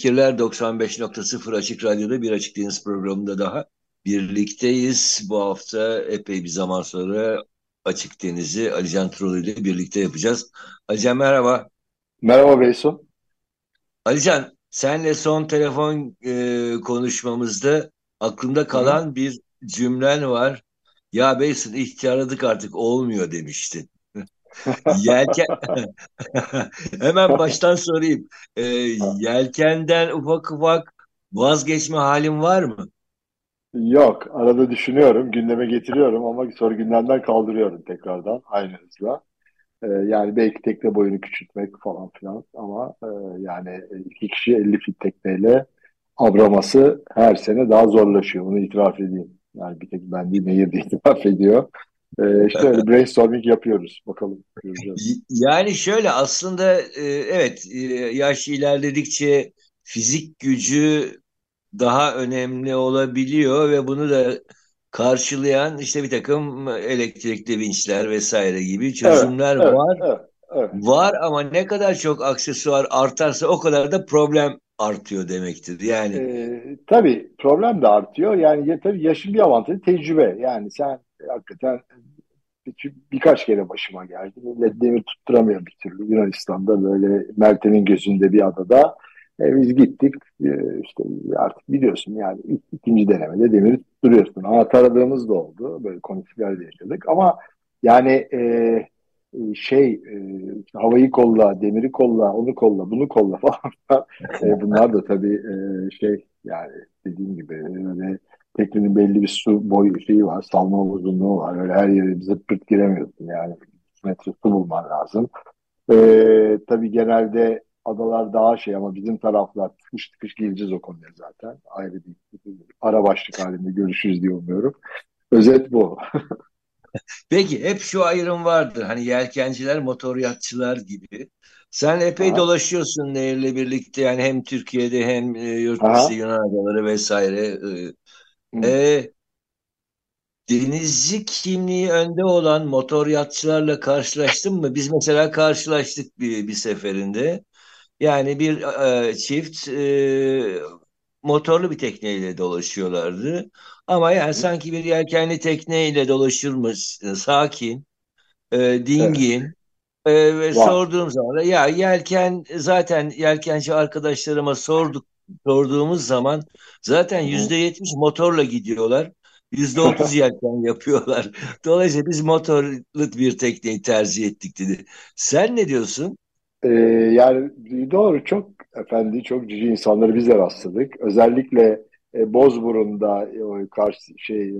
Fikirler 95.0 Açık Radyo'da bir Açık Deniz programında daha birlikteyiz. Bu hafta epey bir zaman sonra Açık Deniz'i Alican Troll ile birlikte yapacağız. Alican merhaba. Merhaba Beysun. Alican senle son telefon e, konuşmamızda aklımda kalan Hı. bir cümlen var. Ya Beysun ihtiyarladık artık olmuyor demiştin. Yelken hemen baştan sorayım. Ee, yelkenden ufak ufak vazgeçme halim var mı? Yok. Arada düşünüyorum. Gündeme getiriyorum ama sonra gündemden kaldırıyorum tekrardan aynı hızla. Ee, yani belki tekne boyunu küçültmek falan filan ama e, yani iki kişi 50 fit tekneyle avraması her sene daha zorlaşıyor. Bunu itiraf edeyim. Yani bir tek ben değil Nehir de itiraf ediyor. Ee, işte öyle brainstorming yapıyoruz. Bakalım göreceğiz. Yani şöyle aslında e, evet e, yaş ilerledikçe fizik gücü daha önemli olabiliyor ve bunu da karşılayan işte bir takım elektrikli vinçler vesaire gibi çözümler evet, var. Evet, evet. Var ama ne kadar çok aksesuar artarsa o kadar da problem artıyor demektir. Yani ee, tabii problem de artıyor. Yani ya, tabii yaşın bir avantajı tecrübe. Yani sen hakikaten bir, birkaç kere başıma geldi. Millet demir tutturamıyor bir türlü. Yunanistan'da böyle Meltem'in gözünde bir adada. E, biz gittik. E, işte artık biliyorsun yani ikinci denemede demiri tutturuyorsun. Ama taradığımız da oldu. Böyle konuklar yaşadık. Ama yani e, şey e, havayı kolla, demiri kolla, onu kolla, bunu kolla falan. e, bunlar da tabii e, şey yani dediğim gibi öyle teknenin belli bir su boyu şeyi var, salma uzunluğu var. Öyle her yere zırt pırt giremiyorsun yani. metre su bulman lazım. Ee, tabii genelde adalar daha şey ama bizim taraflar tıkış tıkış geleceğiz o konuya zaten. Ayrı bir ara başlık halinde görüşürüz diye umuyorum. Özet bu. Peki hep şu ayrım vardır. Hani yelkenciler, motoryatçılar gibi. Sen epey Aha. dolaşıyorsun Nehir'le birlikte yani hem Türkiye'de hem e, yurt dışı Yunan adaları vesaire. E, e, denizci kimliği önde olan motor yatçılarla karşılaştın mı? Biz mesela karşılaştık bir, bir seferinde. Yani bir e, çift e, motorlu bir tekneyle dolaşıyorlardı. Ama yani sanki bir yelkenli tekneyle dolaşırmış, sakin, e, dingin. E, ve wow. sorduğum zaman da ya yelken zaten yelkenci arkadaşlarıma sorduk sorduğumuz zaman zaten yüzde yetmiş motorla gidiyorlar. Yüzde otuz yelken yapıyorlar. Dolayısıyla biz motorlu bir tekneyi tercih ettik dedi. Sen ne diyorsun? Ee, yani doğru çok efendi çok cici insanları biz de rastladık. Özellikle e, Bozburun'da e, karşı şey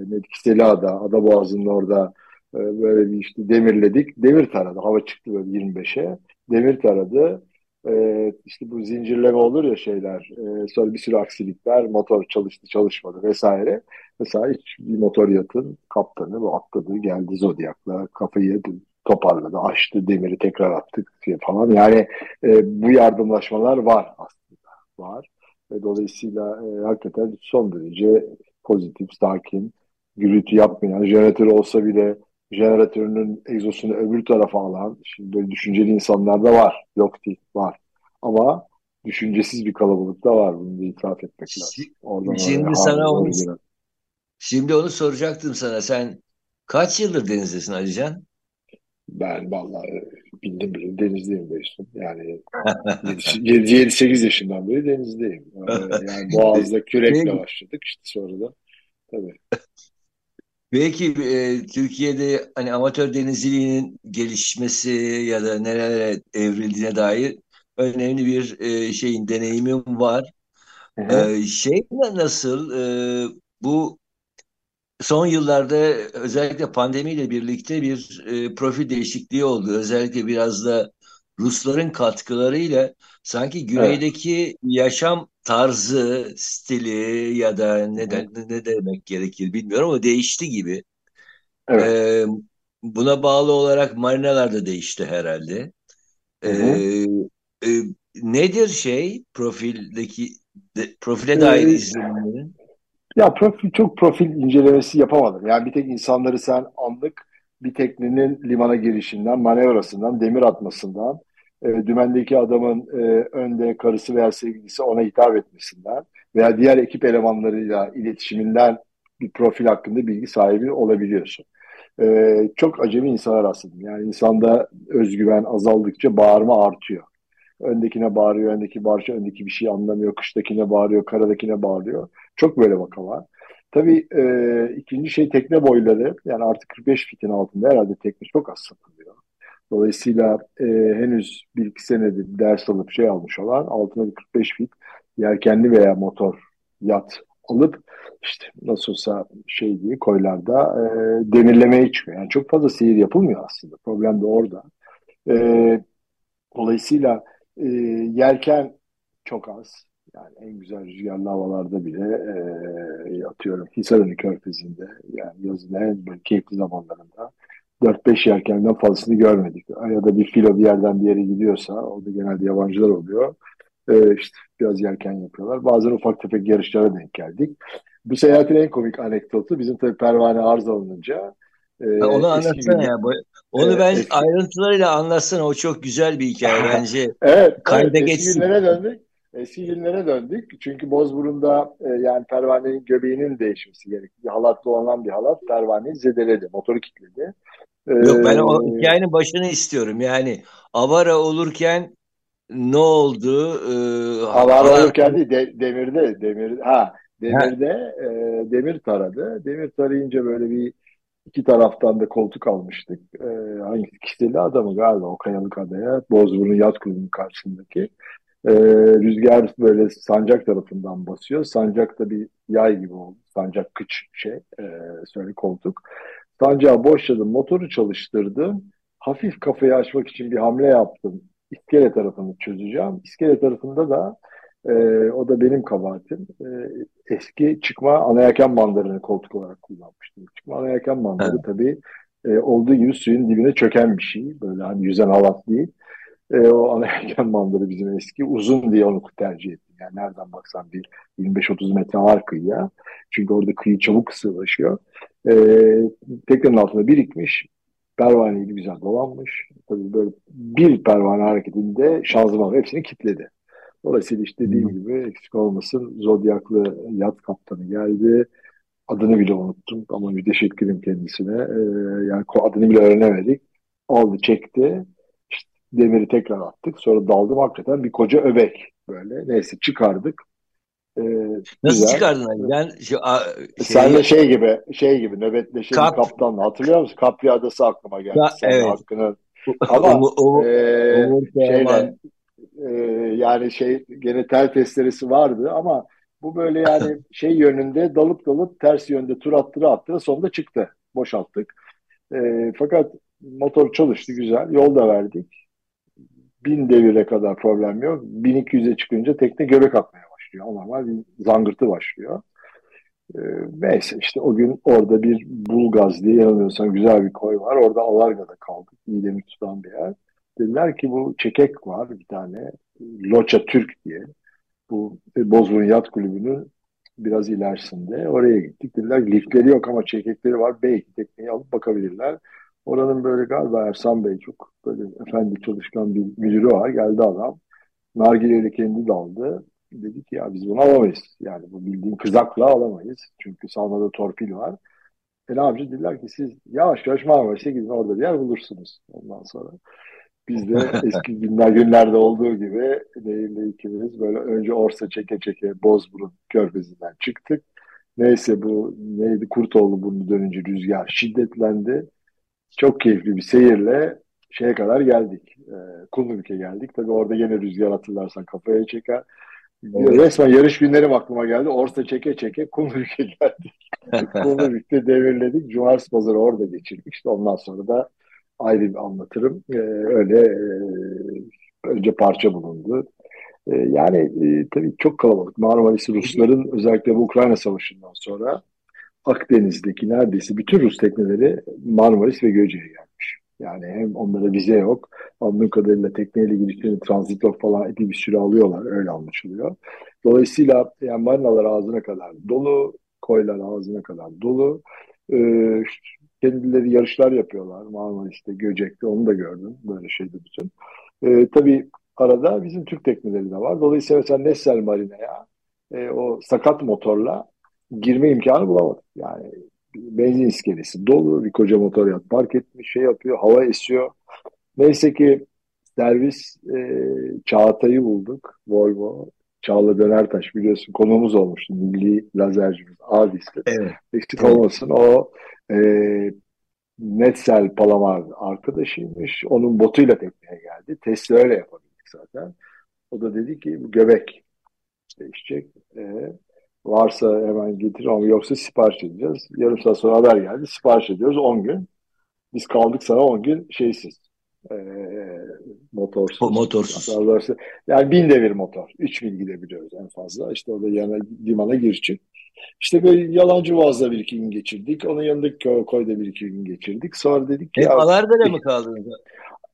Selada, Ada Boğazı'nın orada e, böyle bir işte demirledik. Demir taradı. Hava çıktı böyle 25'e. Demir taradı e, işte bu zincirleme olur ya şeyler e, sonra bir sürü aksilikler motor çalıştı çalışmadı vesaire. Mesela hiç bir motor yatın kaptanı bu atladı geldi Zodiac'la kafayı toparladı açtı demiri tekrar attık falan. Yani e, bu yardımlaşmalar var aslında var. Ve dolayısıyla e, hakikaten son derece pozitif sakin gürültü yapmayan jeneratör olsa bile jeneratörünün egzosunu öbür tarafa alan, şimdi böyle düşünceli insanlar da var. Yok değil, var. Ama düşüncesiz bir kalabalık da var. Bunu da itiraf etmek lazım. Oradan şimdi sana onu, şimdi onu soracaktım sana. Sen kaç yıldır denizdesin Alican? Ben vallahi bildim bildim denizdeyim Beysun. Yani 7-8 yaşından beri denizdeyim. Yani Boğaz'da kürekle başladık işte sonra da. Tabii. Belki e, Türkiye'de hani amatör denizciliğinin gelişmesi ya da nerelere evrildiğine dair önemli bir e, şeyin deneyimim var. Hı hı. E, şey nasıl e, bu son yıllarda özellikle pandemiyle birlikte bir e, profil değişikliği oldu. Özellikle biraz da Rusların katkılarıyla sanki güneydeki evet. yaşam tarzı, stili ya da ne, de, ne demek gerekir bilmiyorum ama değişti gibi. Evet. Ee, buna bağlı olarak marinalar da değişti herhalde. Ee, e, nedir şey profildeki de, profile dair ee, izlenimlerin? Ya profil çok profil incelemesi yapamadım. Yani bir tek insanları sen anlık bir teknenin limana girişinden, manevrasından, demir atmasından, e, dümendeki adamın e, önde karısı veya sevgilisi ona hitap etmesinden veya diğer ekip elemanlarıyla iletişiminden bir profil hakkında bilgi sahibi olabiliyorsun. E, çok acemi insanlar rastladım. Yani insanda özgüven azaldıkça bağırma artıyor. Öndekine bağırıyor, öndeki bağırıyor, öndeki bir şey anlamıyor, kıştakine bağırıyor, karadakine bağırıyor. Çok böyle vaka var. Tabii e, ikinci şey tekne boyları. Yani artık 45 fitin altında herhalde tekne çok az satılıyor. Dolayısıyla e, henüz bir iki senedir ders alıp şey almış olan altına bir 45 fit yelkenli veya motor yat alıp işte nasıl olsa şey diye koylarda e, demirlemeye çıkıyor. Yani çok fazla seyir yapılmıyor aslında. Problem de orada. E, dolayısıyla e, yelken çok az. Yani en güzel rüzgarlı havalarda bile e, atıyorum Hisarönü Körfezi'nde yani yazın en keyifli zamanlarında 4-5 yelkenden fazlasını görmedik. Ya da bir filo bir yerden bir yere gidiyorsa o da genelde yabancılar oluyor. E, işte biraz yelken yapıyorlar. Bazen ufak tefek yarışlara denk geldik. Bu seyahatin en komik anekdotu bizim tabii pervane arz alınınca e, onu anlatsana ya. Onu ben eski... ayrıntılarıyla anlatsana. O çok güzel bir hikaye bence. evet. Kayda evet, geçsin. Eski döndük. Eski günlere döndük. Çünkü Bozburun'da e, yani pervanenin göbeğinin değişmesi gerekti. Halatlı olan bir halat pervaneyi zedeledi. Motoru kilitledi. Yok ben o ee, hikayenin başını istiyorum. Yani avara olurken ne oldu? Ee, avara olurken değil de, demirde demir ha demirde e, demir taradı. Demir tarayınca böyle bir iki taraftan da koltuk almıştık. E, hangi kişili adamı galiba o kayalık adaya Bozburun Yat Kulübü'nün karşısındaki. E, rüzgar böyle sancak tarafından basıyor. Sancak da bir yay gibi oldu. Sancak kıç şey e, söyle koltuk. Sancağı boşladım, motoru çalıştırdım. Hafif kafayı açmak için bir hamle yaptım. İskele tarafını çözeceğim. İskele tarafında da e, o da benim kabahatim. E, eski çıkma ana yelken bandlarını koltuk olarak kullanmıştım. Çıkma ana yelken bandları evet. tabii e, olduğu gibi suyun dibine çöken bir şey. Böyle hani yüzen halat değil. E, o ana yelken bandları bizim eski. Uzun diye onu tercih ettim. Yani nereden baksan bir 25-30 metre var kıyıya. Çünkü orada kıyı çabuk sığlaşıyor. E, teknenin altında birikmiş. Pervaneyi güzel dolanmış. Tabii böyle bir pervane hareketinde şanzıman hepsini kilitledi. Dolayısıyla işte dediğim hmm. gibi eksik olmasın Zodyaklı yat kaptanı geldi. Adını bile unuttum ama müteşekkirim kendisine. Ee, yani adını bile öğrenemedik. Aldı çekti. İşte demiri tekrar attık. Sonra daldım hakikaten bir koca öbek böyle. Neyse çıkardık. Ee, Nasıl güzel. çıkardın abi? Ben şu, a, şey, Sen de şey gibi şey gibi nöbetleşen Kap... kaptan hatırlıyor musun? Kapri Adası aklıma geldi. Ka- evet. Hakkını... Ama o, o, e, o, şeyle, e, yani şey gene tel testeresi vardı ama bu böyle yani şey yönünde dalıp dalıp ters yönde tur attırı attırı sonunda çıktı. Boşalttık. E, fakat motor çalıştı güzel. Yol da verdik. Bin devire kadar problem yok. 1200'e çıkınca tekne göbek atmaya başlıyor. Normal bir zangırtı başlıyor. E, neyse işte o gün orada bir Bulgaz diye yanılmıyorsam güzel bir koy var. Orada Alarga'da kaldık. İyi demir tutan bir yer. Dediler ki bu çekek var bir tane. Loça Türk diye. Bu Bozburun Yat Kulübü'nün biraz ilerisinde. Oraya gittik. Dediler liftleri yok ama çekekleri var. Belki tekneyi alıp bakabilirler. Oranın böyle galiba Ersan Bey çok böyle efendi çalışkan bir müdürü var. Geldi adam. Nargileyle kendi daldı. Dedi ki ya biz bunu alamayız. Yani bu bildiğin kızakla alamayız. Çünkü salmada torpil var. E ne yapacağız? Dediler ki siz yavaş yavaş Marmaris'e gidin orada bir yer bulursunuz. Ondan sonra biz de eski günler günlerde olduğu gibi Nehir'le ikimiz böyle önce Orsa çeke çeke Bozburun körfezinden çıktık. Neyse bu neydi Kurtoğlu bunu dönünce rüzgar şiddetlendi. Çok keyifli bir seyirle şeye kadar geldik. E, Kumlubük'e geldik. Tabii orada yine rüzgar hatırlarsan kafaya çeker. Resmen yarış günlerim aklıma geldi. Orsa çeke çeke Kumlubük'e geldik. Birlikte devirledik. Cumartesi pazarı orada geçirdik. İşte ondan sonra da ayrı bir anlatırım. Ee, öyle e, önce parça bulundu. Ee, yani e, tabii çok kalabalık. Marmaris Rusların özellikle bu Ukrayna Savaşı'ndan sonra Akdeniz'deki neredeyse bütün Rus tekneleri Marmaris ve Göce'ye gelmiş. Yani hem onlara vize yok. Anladığım kadarıyla tekneyle girişlerini transitlok falan epey bir süre alıyorlar. Öyle anlaşılıyor. Dolayısıyla yani marinalar ağzına kadar dolu, koylar ağzına kadar dolu. Ee, kendileri yarışlar yapıyorlar. Marmaris'te, Göcek'te onu da gördüm. Böyle şeyde bütün. Ee, tabii arada bizim Türk tekneleri de var. Dolayısıyla mesela Nessel Marina'ya e, o sakat motorla girme imkanı bulamadık. Yani benzin iskelesi dolu. Bir koca motor yat park etmiş, şey yapıyor, hava esiyor. Neyse ki servis e, Çağatay'ı bulduk. Volvo. Çağla Dönertaş biliyorsun konuğumuz olmuştu. Milli lazercimiz Adis'te. Evet. Eksik olmasın o e, Netsel Palamar arkadaşıymış. Onun botuyla tekneye geldi. Testi öyle yapabildik zaten. O da dedi ki göbek değişecek. E, varsa hemen getir ama yoksa sipariş edeceğiz. Yarım saat sonra haber geldi. Sipariş ediyoruz 10 gün. Biz kaldık sana 10 gün şeysiz. E, motorsuz. Motorsuz. Yani bin devir motor. 3 mil gidebiliyoruz en fazla. İşte orada yana, limana gir çık. İşte böyle yalancı boğazda bir iki gün geçirdik. Onun yanındaki koyda bir iki gün geçirdik. Sonra dedik ki... Hep Alarga'da mı kaldınız?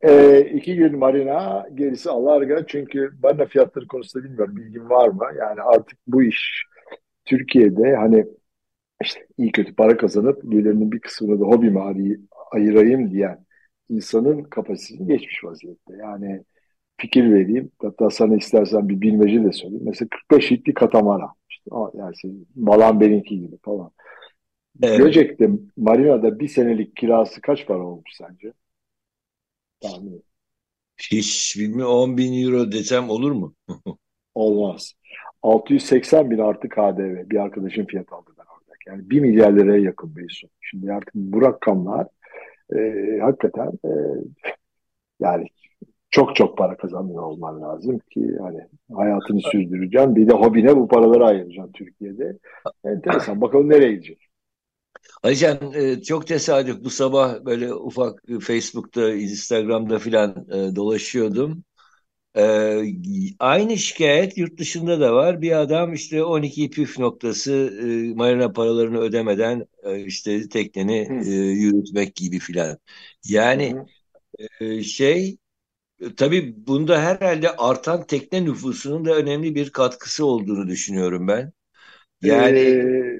E, iki gün marina, gerisi Alarga. Çünkü marina fiyatları konusunda bilmiyorum. Bilgim var mı? Yani artık bu iş Türkiye'de hani işte iyi kötü para kazanıp gelirinin bir kısmını da hobime ayırayım diyen insanın kapasitesini geçmiş vaziyette. Yani fikir vereyim. Hatta sana istersen bir bilmece de söyleyeyim. Mesela 45 litli katamaran. İşte, yani Malan benimki gibi falan. Evet. Göcek'te marinada bir senelik kirası kaç para olmuş sence? Tahmin Hiç bilmiyorum 10 bin euro desem olur mu? Olmaz. 680 bin artı KDV bir arkadaşın fiyat aldı ben orada. Yani 1 milyar liraya yakın bir son. Şimdi artık bu rakamlar e, hakikaten e, yani çok çok para kazanıyor olman lazım ki hani hayatını sürdüreceğim. Bir de hobine bu paraları ayıracaksın Türkiye'de. Enteresan. Bakalım nereye gidecek. Alican e, çok tesadüf bu sabah böyle ufak Facebook'ta, Instagram'da filan e, dolaşıyordum. Ee, aynı şikayet yurt dışında da var. Bir adam işte 12 püf noktası e, marina paralarını ödemeden e, işte tekneni e, yürütmek gibi filan. Yani e, şey tabii bunda herhalde artan tekne nüfusunun da önemli bir katkısı olduğunu düşünüyorum ben. Yani ee,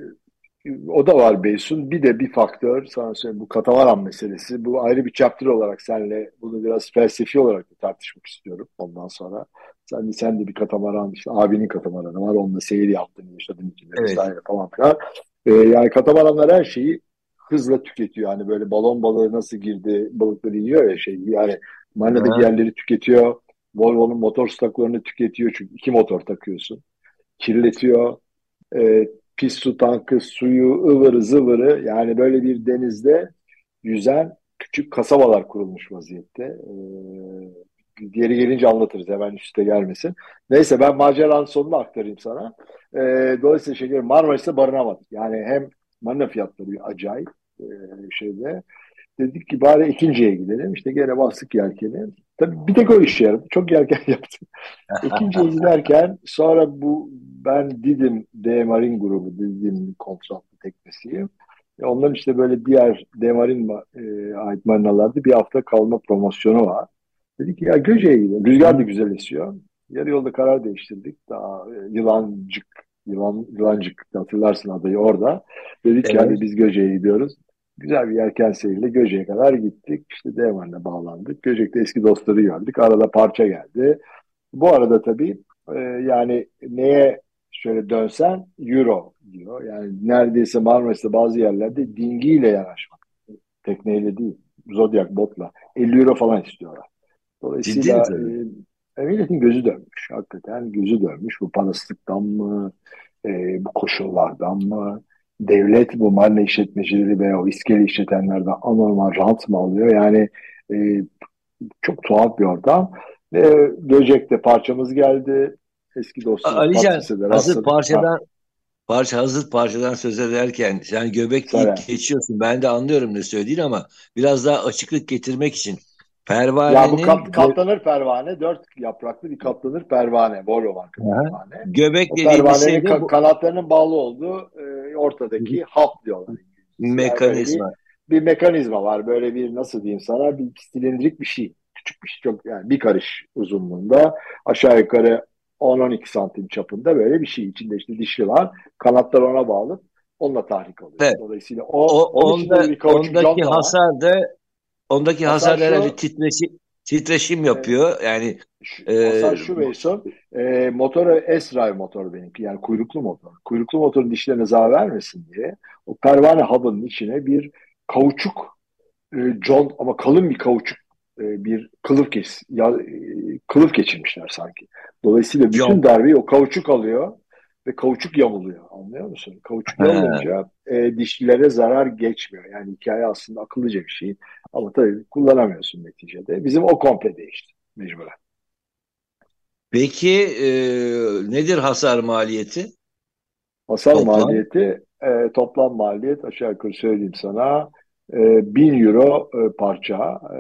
o da var Beysun. Bir de bir faktör sana söyleyeyim bu katamaran meselesi. Bu ayrı bir chapter olarak senle bunu biraz felsefi olarak da tartışmak istiyorum ondan sonra. Sen de, sen de bir katamaran işte abinin katamaranı var. Onunla seyir yaptın, yaşadın içinde evet. vesaire falan filan. Ee, yani katamaranlar her şeyi hızla tüketiyor. Hani böyle balon balığı nasıl girdi balıkları yiyor ya şey. Yani marinadaki yerleri tüketiyor. Volvo'nun motor stoklarını tüketiyor. Çünkü iki motor takıyorsun. Kirletiyor. E, pis su tankı, suyu, ıvırı zıvırı yani böyle bir denizde yüzen küçük kasabalar kurulmuş vaziyette. Ee, diğeri gelince anlatırız hemen üstte gelmesin. Neyse ben maceranın sonunu aktarayım sana. Ee, dolayısıyla şey Marmaris'te barınamadık. Yani hem marina fiyatları acayip e, şeyde. Dedik ki bari ikinciye gidelim. İşte gene bastık yelkeni. Tabii bir tek o işe yaradı. Çok yelken yaptım. İkinciye giderken sonra bu ben Didim D Marine grubu Didim kontratlı teknesiyim. E onların işte böyle diğer D Marine e, ait marinalarda bir hafta kalma promosyonu var. Dedik ki ya Göce'ye gidelim. Rüzgar da güzel esiyor. Yarı yolda karar değiştirdik. Daha e, Yılancık, Yılan, Yılancık hatırlarsın adayı orada. Dedik evet. ki hadi biz Göce'ye gidiyoruz. Güzel bir yelken seyriyle Göcek'e kadar gittik. İşte Devran'la bağlandık. Göcek'te eski dostları gördük. Arada parça geldi. Bu arada tabii e, yani neye şöyle dönsen euro diyor. Yani neredeyse Marmaris'te bazı yerlerde dingiyle yanaşmak. Tekneyle değil. Zodiac botla. 50 euro falan istiyorlar. Dolayısıyla e, milletin gözü dönmüş. Hakikaten gözü dönmüş. Bu parasızlıktan mı? E, bu koşullardan mı? Devlet bu marina işletmecileri veya o iskele işletenlerden anormal rant mı alıyor? Yani e, çok tuhaf bir ortam. E, Göcek'te parçamız geldi. Eski dostumuz Alican hazır parçadan parça hazır parçadan söz ederken sen göbek deyip geçiyorsun. Ben de anlıyorum ne söylediğin ama biraz daha açıklık getirmek için pervanenin... Ya bu kap, katlanır pervane. Dört yapraklı bir katlanır pervane. Bol olan pervane. Göbek o dediğimiz şey de bu... kanatlarının bağlı olduğu e, ortadaki hap diyorlar. Mekanizma. Yani bir, bir mekanizma var. Böyle bir nasıl diyeyim sana bir silindrik bir şey. Küçük bir şey. Çok, yani bir karış uzunluğunda. Aşağı yukarı 10-12 santim çapında böyle bir şey. içinde işte dişi var. Kanatlar ona bağlı. Onunla tahrik oluyor. Evet. Dolayısıyla o, o onda, bir ondaki hasar da ondaki hasar, herhalde titreşim, titreşim yapıyor. Yani şu, e, hasar şu Beyson. E, motoru S-Drive motor benimki. Yani kuyruklu motor. Kuyruklu motorun dişlerine zarar vermesin diye o pervane hub'ın içine bir kauçuk e, John ama kalın bir kauçuk e, bir kılıf kes ya, e, kılıf geçirmişler sanki. Dolayısıyla bütün John. darbeyi o kauçuk alıyor ve kauçuk yamuluyor. Anlıyor musun? Kauçuk yamulunca e, dişlilere zarar geçmiyor. Yani hikaye aslında akıllıca bir şey. Ama tabii kullanamıyorsun neticede. Bizim o komple değişti mecburen. Peki e, nedir hasar maliyeti? Hasar toplam? maliyeti e, toplam maliyet aşağı yukarı söyleyeyim sana e, 1000 euro e, parça e,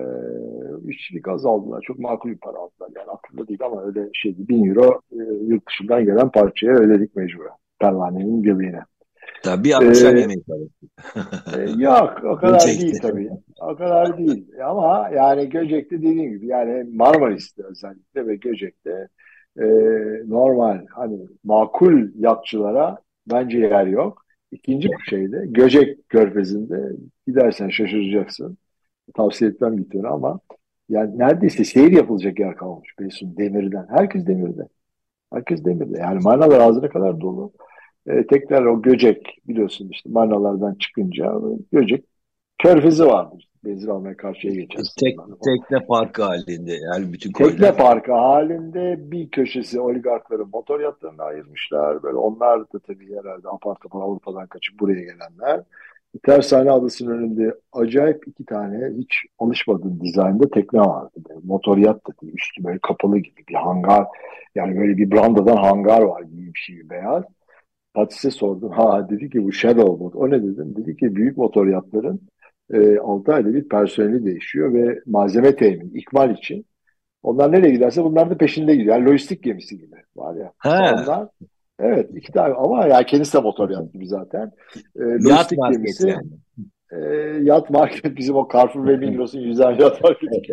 işçilik gaz aldılar. Çok makul bir para aldılar. Yani aklımda değil ama öyle şeydi. 1000 euro e, yurt dışından gelen parçaya ödedik mecburen. Pervanenin göbeğine. Tabii bir akşam ee, yemeği e, Yok o kadar değil tabii. O kadar değil. Ama yani Göcek'te dediğim gibi yani Marmaris'te özellikle ve Göcek'te e, normal hani makul yatçılara bence yer yok. İkinci bir şeyde Göcek Körfezi'nde gidersen şaşıracaksın. Tavsiye etmem gittiğini ama yani neredeyse seyir yapılacak yer kalmış Beysun demirden. Herkes demirde. Herkes demirde. Yani manalar ağzına kadar dolu. Ee, tekrar o Göcek biliyorsun işte manalardan çıkınca Göcek Körfezi vardır benzin almaya karşıya geçeceğiz. Tek, tekne parkı halinde yani bütün Tekne koylar. parkı halinde bir köşesi oligarkların motor yatlarına ayırmışlar. Böyle onlar da tabii herhalde apar topar Avrupa'dan kaçıp buraya gelenler. Tersane Adası'nın önünde acayip iki tane hiç alışmadığım dizaynda tekne vardı. Böyle motor yat da değil, üstü böyle kapalı gibi bir hangar. Yani böyle bir brandadan hangar var gibi bir şey beyaz. Patis'e sordum. Ha dedi ki bu Shadow Boat. O ne dedim? Dedi ki büyük motor yatların e, 6 ayda bir personeli değişiyor ve malzeme temin, ikmal için. Onlar nereye giderse bunlar da peşinde gidiyor. Yani lojistik gemisi gibi var ya. Ha. Onlar evet iki tane ama ya kendisi de motor yat gibi zaten. E, yat gemisi. Yani. E, yat market bizim o Carrefour ve Migros'un yüzden yat marketi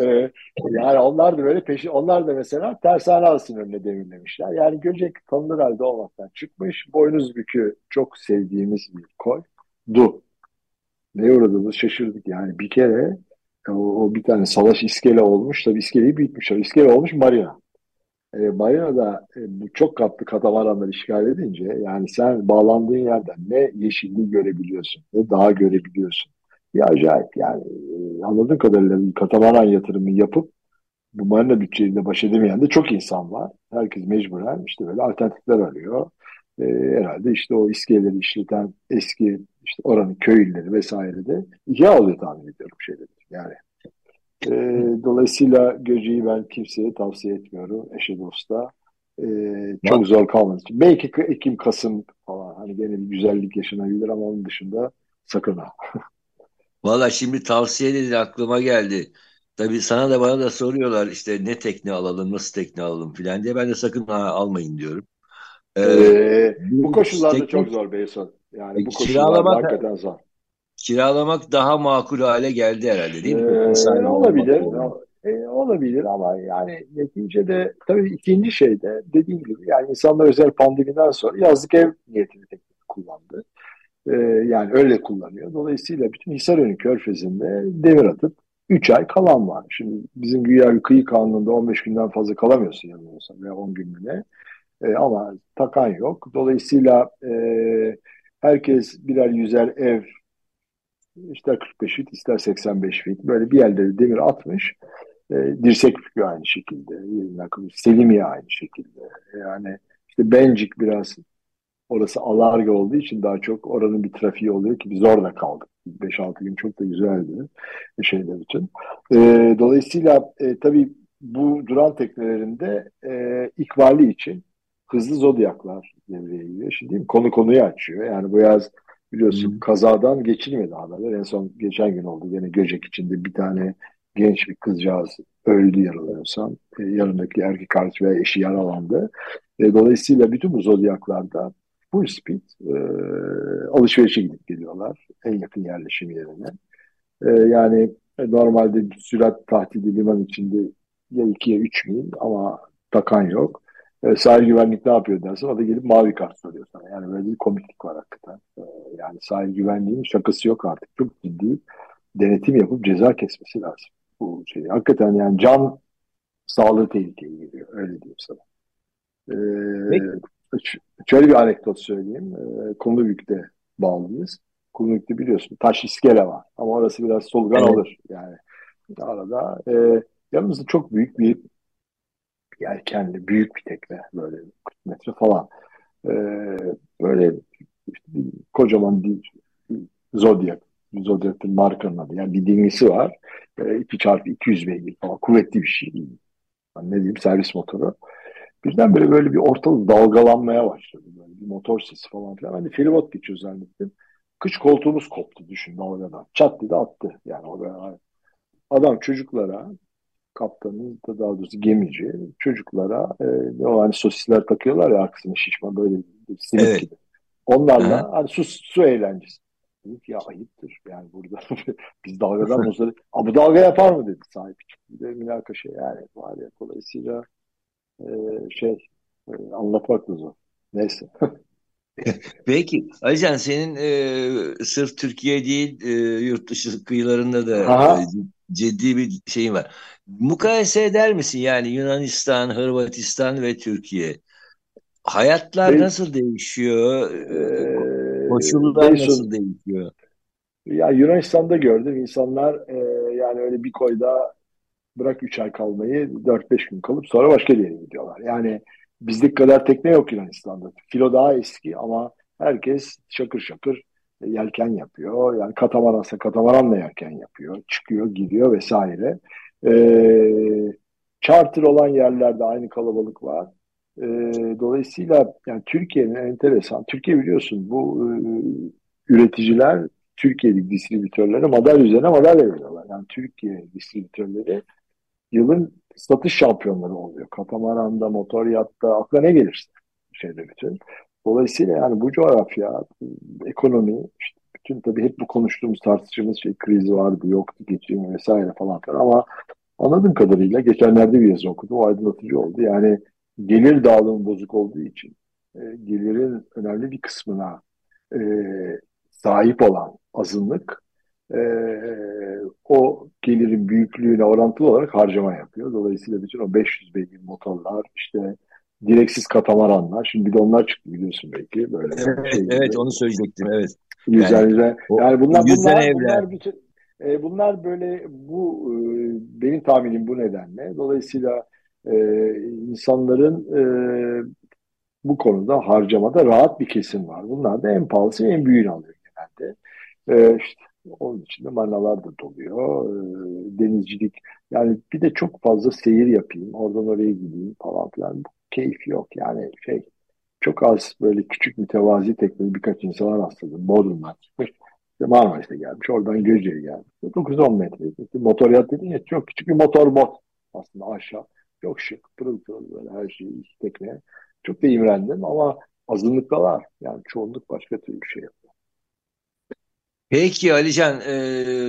e, yani onlar da böyle peşi onlar da mesela tersane arasının önüne demirlemişler. Yani Göcek tanınır halde olmaktan çıkmış. Boynuz bükü çok sevdiğimiz bir koy. Du ne uğradığımız şaşırdık. Yani bir kere o, o bir tane salaş iskele olmuş. Tabii iskeleyi büyütmüşler. İskele olmuş marina. E, marinada e, bu çok katlı katamaranlar işgal edince yani sen bağlandığın yerden ne yeşilliği görebiliyorsun ne dağ görebiliyorsun. Bir acayip yani e, anladığım kadarıyla katamaran yatırımı yapıp bu marina bütçeyle baş edemeyen de çok insan var. Herkes mecburen işte böyle alternatifler arıyor. E, herhalde işte o iskeleleri işleten eski işte oranın köylüleri vesaire de ihya oluyor tahmin ediyorum şeyleri. Yani e, dolayısıyla Göce'yi ben kimseye tavsiye etmiyorum eşe dosta. E, çok zor kalmadı. Belki Ekim, Kasım falan hani gene bir güzellik yaşanabilir ama onun dışında sakın ha. Valla şimdi tavsiye edildi aklıma geldi. Tabii sana da bana da soruyorlar işte ne tekne alalım, nasıl tekne alalım filan diye. Ben de sakın ha, almayın diyorum. Ee, ee, bu koşullarda tekne, çok zor Beyson. Yani bu koşullarda hakikaten zor. Kiralamak daha makul hale geldi herhalde değil mi? Ee, olabilir. E, olabilir ama yani neticede tabii ikinci şey de dediğim gibi yani insanlar özel pandemiden sonra yazlık ev niyetini teknik kullandı. E, yani öyle kullanıyor. Dolayısıyla bütün Hisarönü Körfezi'nde devir atıp 3 ay kalan var. Şimdi bizim güya kıyı kanununda 15 günden fazla kalamıyorsun yanılmıyorsam veya 10 günlüğüne. E, ama takan yok. Dolayısıyla e, herkes birer yüzer ev ister 45 fit ister 85 fit böyle bir yerlere demir atmış. E, dirsek aynı şekilde. Selimiye aynı şekilde. Yani işte Bencik biraz orası alarga olduğu için daha çok oranın bir trafiği oluyor ki biz orada kaldık. 5-6 gün çok da güzeldi şeyler için. E, dolayısıyla e, tabii bu duran teknelerinde e, ikvali için hızlı zodyaklar devreye giriyor. Şimdi? Konu konuyu açıyor. Yani bu yaz biliyorsun hmm. kazadan geçilmedi haberler. En son geçen gün oldu. Yine Göcek içinde bir tane genç bir kızcağız öldü yanılıyorsam. E, yanındaki erkek arkadaş ve eşi yaralandı. E, dolayısıyla bütün bu zodyaklarda full speed e, alışverişe gidip geliyorlar. En yakın yerleşim yerine. E, yani normalde sürat tahtidi liman içinde ya 2 ya 3 mil ama takan yok. E, sahil güvenlik ne yapıyor dersin o da gelip mavi kart soruyor sana. Yani böyle bir komiklik var hakikaten. E, yani sahil güvenliğinin şakası yok artık. Çok ciddi denetim yapıp ceza kesmesi lazım. Bu şey. Hakikaten yani can sağlığı tehlikeli geliyor. Öyle diyeyim sana. Ee, şöyle bir anekdot söyleyeyim. Ee, Kumlubük'te bağlıyız. Kumlubük'te biliyorsun taş iskele var. Ama orası biraz solugan evet. olur. Yani arada. E, yanımızda çok büyük bir yelkenli, büyük bir tekne. Böyle 40 metre falan. E, böyle işte kocaman bir, Zodiac. Zodiac'ın markanın adı. Yani bir dimisi var. E, 2 çarpı 200 beygir falan. Kuvvetli bir şey. Yani ne diyeyim servis motoru. Böyle böyle bir ortalık dalgalanmaya başladı. Böyle bir motor sesi falan filan. De feribot geçiyor zannettim. Kıç koltuğumuz koptu düşün dalgadan. Çat dedi attı. Yani oraya adam çocuklara kaptanı da daha doğrusu gemici çocuklara e, o hani sosisler takıyorlar ya arkasına şişman böyle simit evet. gibi. Onlarla Hı. hani su, su eğlencesi. Dedik ya ayıptır yani burada biz dalgadan bozulur. bu dalga yapar mı dedi sahip. Bir de münakaşa yani var ya dolayısıyla e, şey e, anlatmak da zor. Neyse. Peki Alican senin e, sırf Türkiye değil e, yurt dışı kıyılarında da e, ciddi bir şeyin var. Mukayese eder misin yani Yunanistan, Hırvatistan ve Türkiye? Hayatlar Be nasıl değişiyor? E, koşullar Beysun, nasıl değişiyor? Ya Yunanistan'da gördüm insanlar e, yani öyle bir koyda bırak 3 ay kalmayı 4-5 gün kalıp sonra başka bir yere gidiyorlar. Yani Bizdeki kadar tekne yok Yunanistan'da. Filo daha eski ama herkes şakır şakır yelken yapıyor. Yani katamaransa katamaranla yelken yapıyor. Çıkıyor, gidiyor vesaire. Ee, charter olan yerlerde aynı kalabalık var. Ee, dolayısıyla yani Türkiye'nin enteresan. Türkiye biliyorsun bu e, üreticiler Türkiye'li distribütörlere madalya üzerine madalya veriyorlar. Yani Türkiye distribütörleri yılın satış şampiyonları oluyor. Katamaranda, motor yatta, akla ne gelirse şeyde bütün. Dolayısıyla yani bu coğrafya, ekonomi, işte bütün tabii hep bu konuştuğumuz tartıştığımız şey krizi vardı, yoktu, geçimi vesaire falan filan ama anladığım kadarıyla geçenlerde bir yazı okudum, o aydınlatıcı oldu. Yani gelir dağılımı bozuk olduğu için e, gelirin önemli bir kısmına e, sahip olan azınlık e, o gelirin büyüklüğüne orantılı olarak harcama yapıyor. Dolayısıyla bütün o 500 beygir motorlar, işte direksiz katamaranlar, şimdi bir de onlar çıktı biliyorsun belki. Böyle evet, şey evet onu söyleyecektim, evet. Yüzer yani, yüzer. Yani bunlar, bunlar, bunlar, bütün, e, bunlar böyle bu e, benim tahminim bu nedenle. Dolayısıyla e, insanların e, bu konuda harcamada rahat bir kesim var. Bunlar da en pahalısı en büyüğünü alıyor genelde. E, işte onun için de marinalar da doluyor. E, denizcilik. Yani bir de çok fazla seyir yapayım. Oradan oraya gideyim falan filan. Bu keyif yok. Yani şey çok az böyle küçük mütevazi tekneli birkaç insan rastladım. Bodrum'dan çıkmış. İşte Marmaris'e gelmiş. Oradan Göce'ye gelmiş. 9-10 metre. İşte motor yat dedin ya çok küçük bir motor bot aslında aşağı. Çok şık. Pırıl pırıl böyle her şey tekne. Çok da imrendim ama azınlıktalar. Yani çoğunluk başka türlü şey. Peki Alican, e,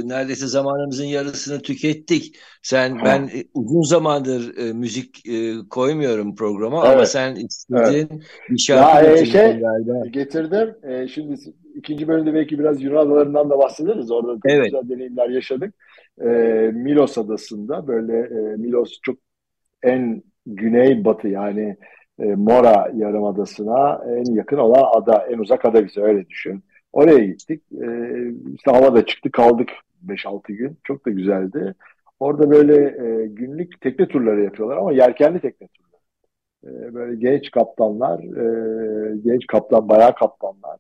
neredeyse zamanımızın yarısını tükettik. Sen ha. ben e, uzun zamandır e, müzik e, koymuyorum programa evet. ama sen istedin evet. bir şarkı ya, e, şey, galiba. Getirdim. E, şimdi ikinci bölümde belki biraz Yunan adalarından da bahsederiz. Orada evet. güzel deneyimler yaşadık. E, Milos adasında böyle e, Milos çok en güney batı yani e, Mora yarımadasına en yakın olan ada, en uzak ada bize öyle düşün. Oraya gittik. Ee, işte hava da çıktı kaldık 5-6 gün. Çok da güzeldi. Orada böyle e, günlük tekne turları yapıyorlar ama yelkenli tekne turları. E, böyle genç kaptanlar, e, genç kaptan, bayağı kaptanlar.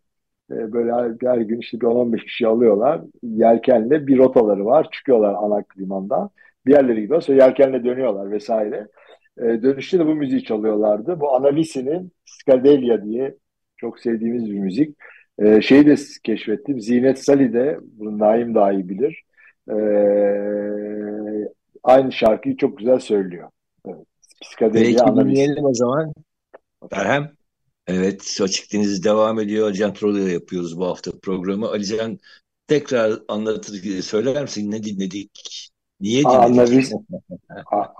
E, böyle her, her gün işte bir 10-15 kişi alıyorlar. Yelkenle bir rotaları var. Çıkıyorlar ana limanda. Bir yerlere gidiyorlar. Sonra yelkenle dönüyorlar vesaire. E, dönüşte de bu müziği çalıyorlardı. Bu Anavisi'nin Skadelya diye çok sevdiğimiz bir müzik. E, şeyi de keşfettim. Zinet Salih de bunu Naim daha iyi bilir. E, aynı şarkıyı çok güzel söylüyor. Evet. Psikadelya Anavisi. dinleyelim o zaman. Erhem. Evet, Açık Deniz devam ediyor. Alican Troll'la yapıyoruz bu hafta programı. Alican tekrar anlatır, söyler misin ne dinledik? Niye dinledik?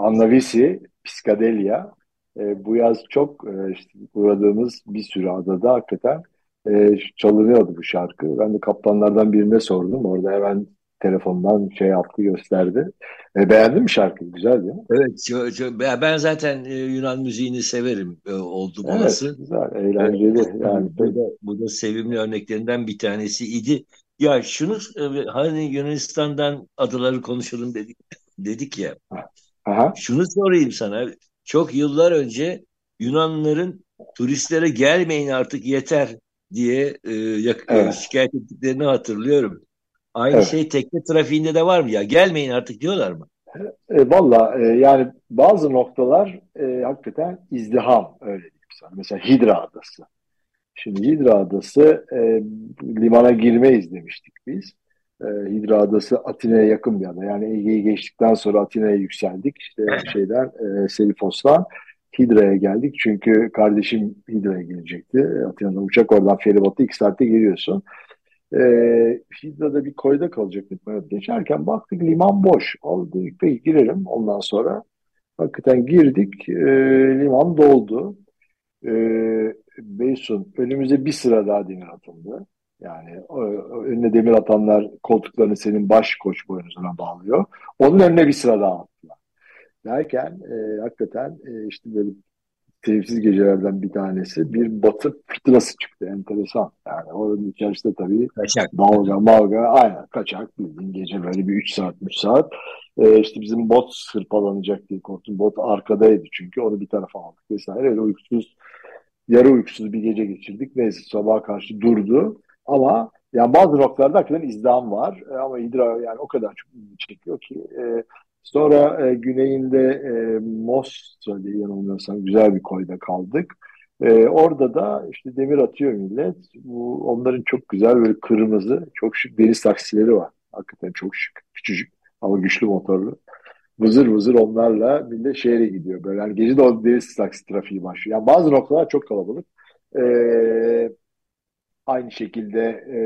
Anavisi, Psicadelia. E, bu yaz çok e, işte uğradığımız bir sürü adada hakikaten e, çalınıyordu bu şarkı. Ben de kaptanlardan birine sordum. Orada hemen telefondan şey yaptı gösterdi. E, beğendin mi şarkıyı? Güzel değil mi? Evet. Çok, çok, ben zaten e, Yunan müziğini severim. E, oldu burası. Evet, güzel. Eğlenceli. Evet, yani. Bu da, bu da sevimli örneklerinden bir tanesi idi. Ya şunu e, hani Yunanistan'dan adaları konuşalım dedik dedik ya. Aha. Şunu sorayım sana. Çok yıllar önce Yunanlıların turistlere gelmeyin artık yeter diye e, evet. şikayet ettiklerini hatırlıyorum. Aynı evet. şey tekne trafiğinde de var mı ya? Gelmeyin artık diyorlar mı? E, Valla e, yani bazı noktalar e, hakikaten izdiham öyle diyeyim sana. Mesela Hidra Adası. Şimdi Hidra Adası e, limana girmeyiz demiştik biz. E, Hidra Adası Atina'ya yakın bir ada. Yani Ege'yi geçtikten sonra Atina'ya yükseldik. İşte şeyden e, Selifos'tan Hidra'ya geldik. Çünkü kardeşim Hidra'ya gelecekti. Atina'dan uçak oradan feribotla iki saatte geliyorsun. E, Hidra'da bir koyda kalacaktık. Geçerken baktık liman boş. Aldık peki girelim ondan sonra. Hakikaten girdik. E, liman doldu. E, Beysun önümüze bir sıra daha demir atıldı. Yani önüne demir atanlar koltuklarını senin baş koç boynuzuna bağlıyor. Onun önüne bir sıra daha attılar. Derken e, hakikaten e, işte böyle sevimsiz gecelerden bir tanesi bir batı fırtınası çıktı. Enteresan. Yani oranın içerisinde tabii kaçak. dalga malga aynen kaçak bildiğin gece böyle bir 3 saat 3 saat. Ee, işte bizim bot sırpalanacak diye korktum. Bot arkadaydı çünkü onu bir tarafa aldık vesaire. Öyle uykusuz yarı uykusuz bir gece geçirdik. Neyse sabaha karşı durdu. Ama yani bazı noktalarda hakikaten izdiham var. E, ama idra yani o kadar çok ilgi çekiyor ki. E, sonra e, güneyinde e, Mostra diye yanılmıyorsam güzel bir koyda kaldık. E, orada da işte demir atıyor millet. Bu, onların çok güzel böyle kırmızı, çok şık deniz taksileri var. Hakikaten çok şık, küçücük ama güçlü motorlu. Vızır vızır onlarla millet şehre gidiyor. Böyle yani gece de o deniz taksi trafiği başlıyor. Yani bazı noktalar çok kalabalık. Ee, Aynı şekilde e,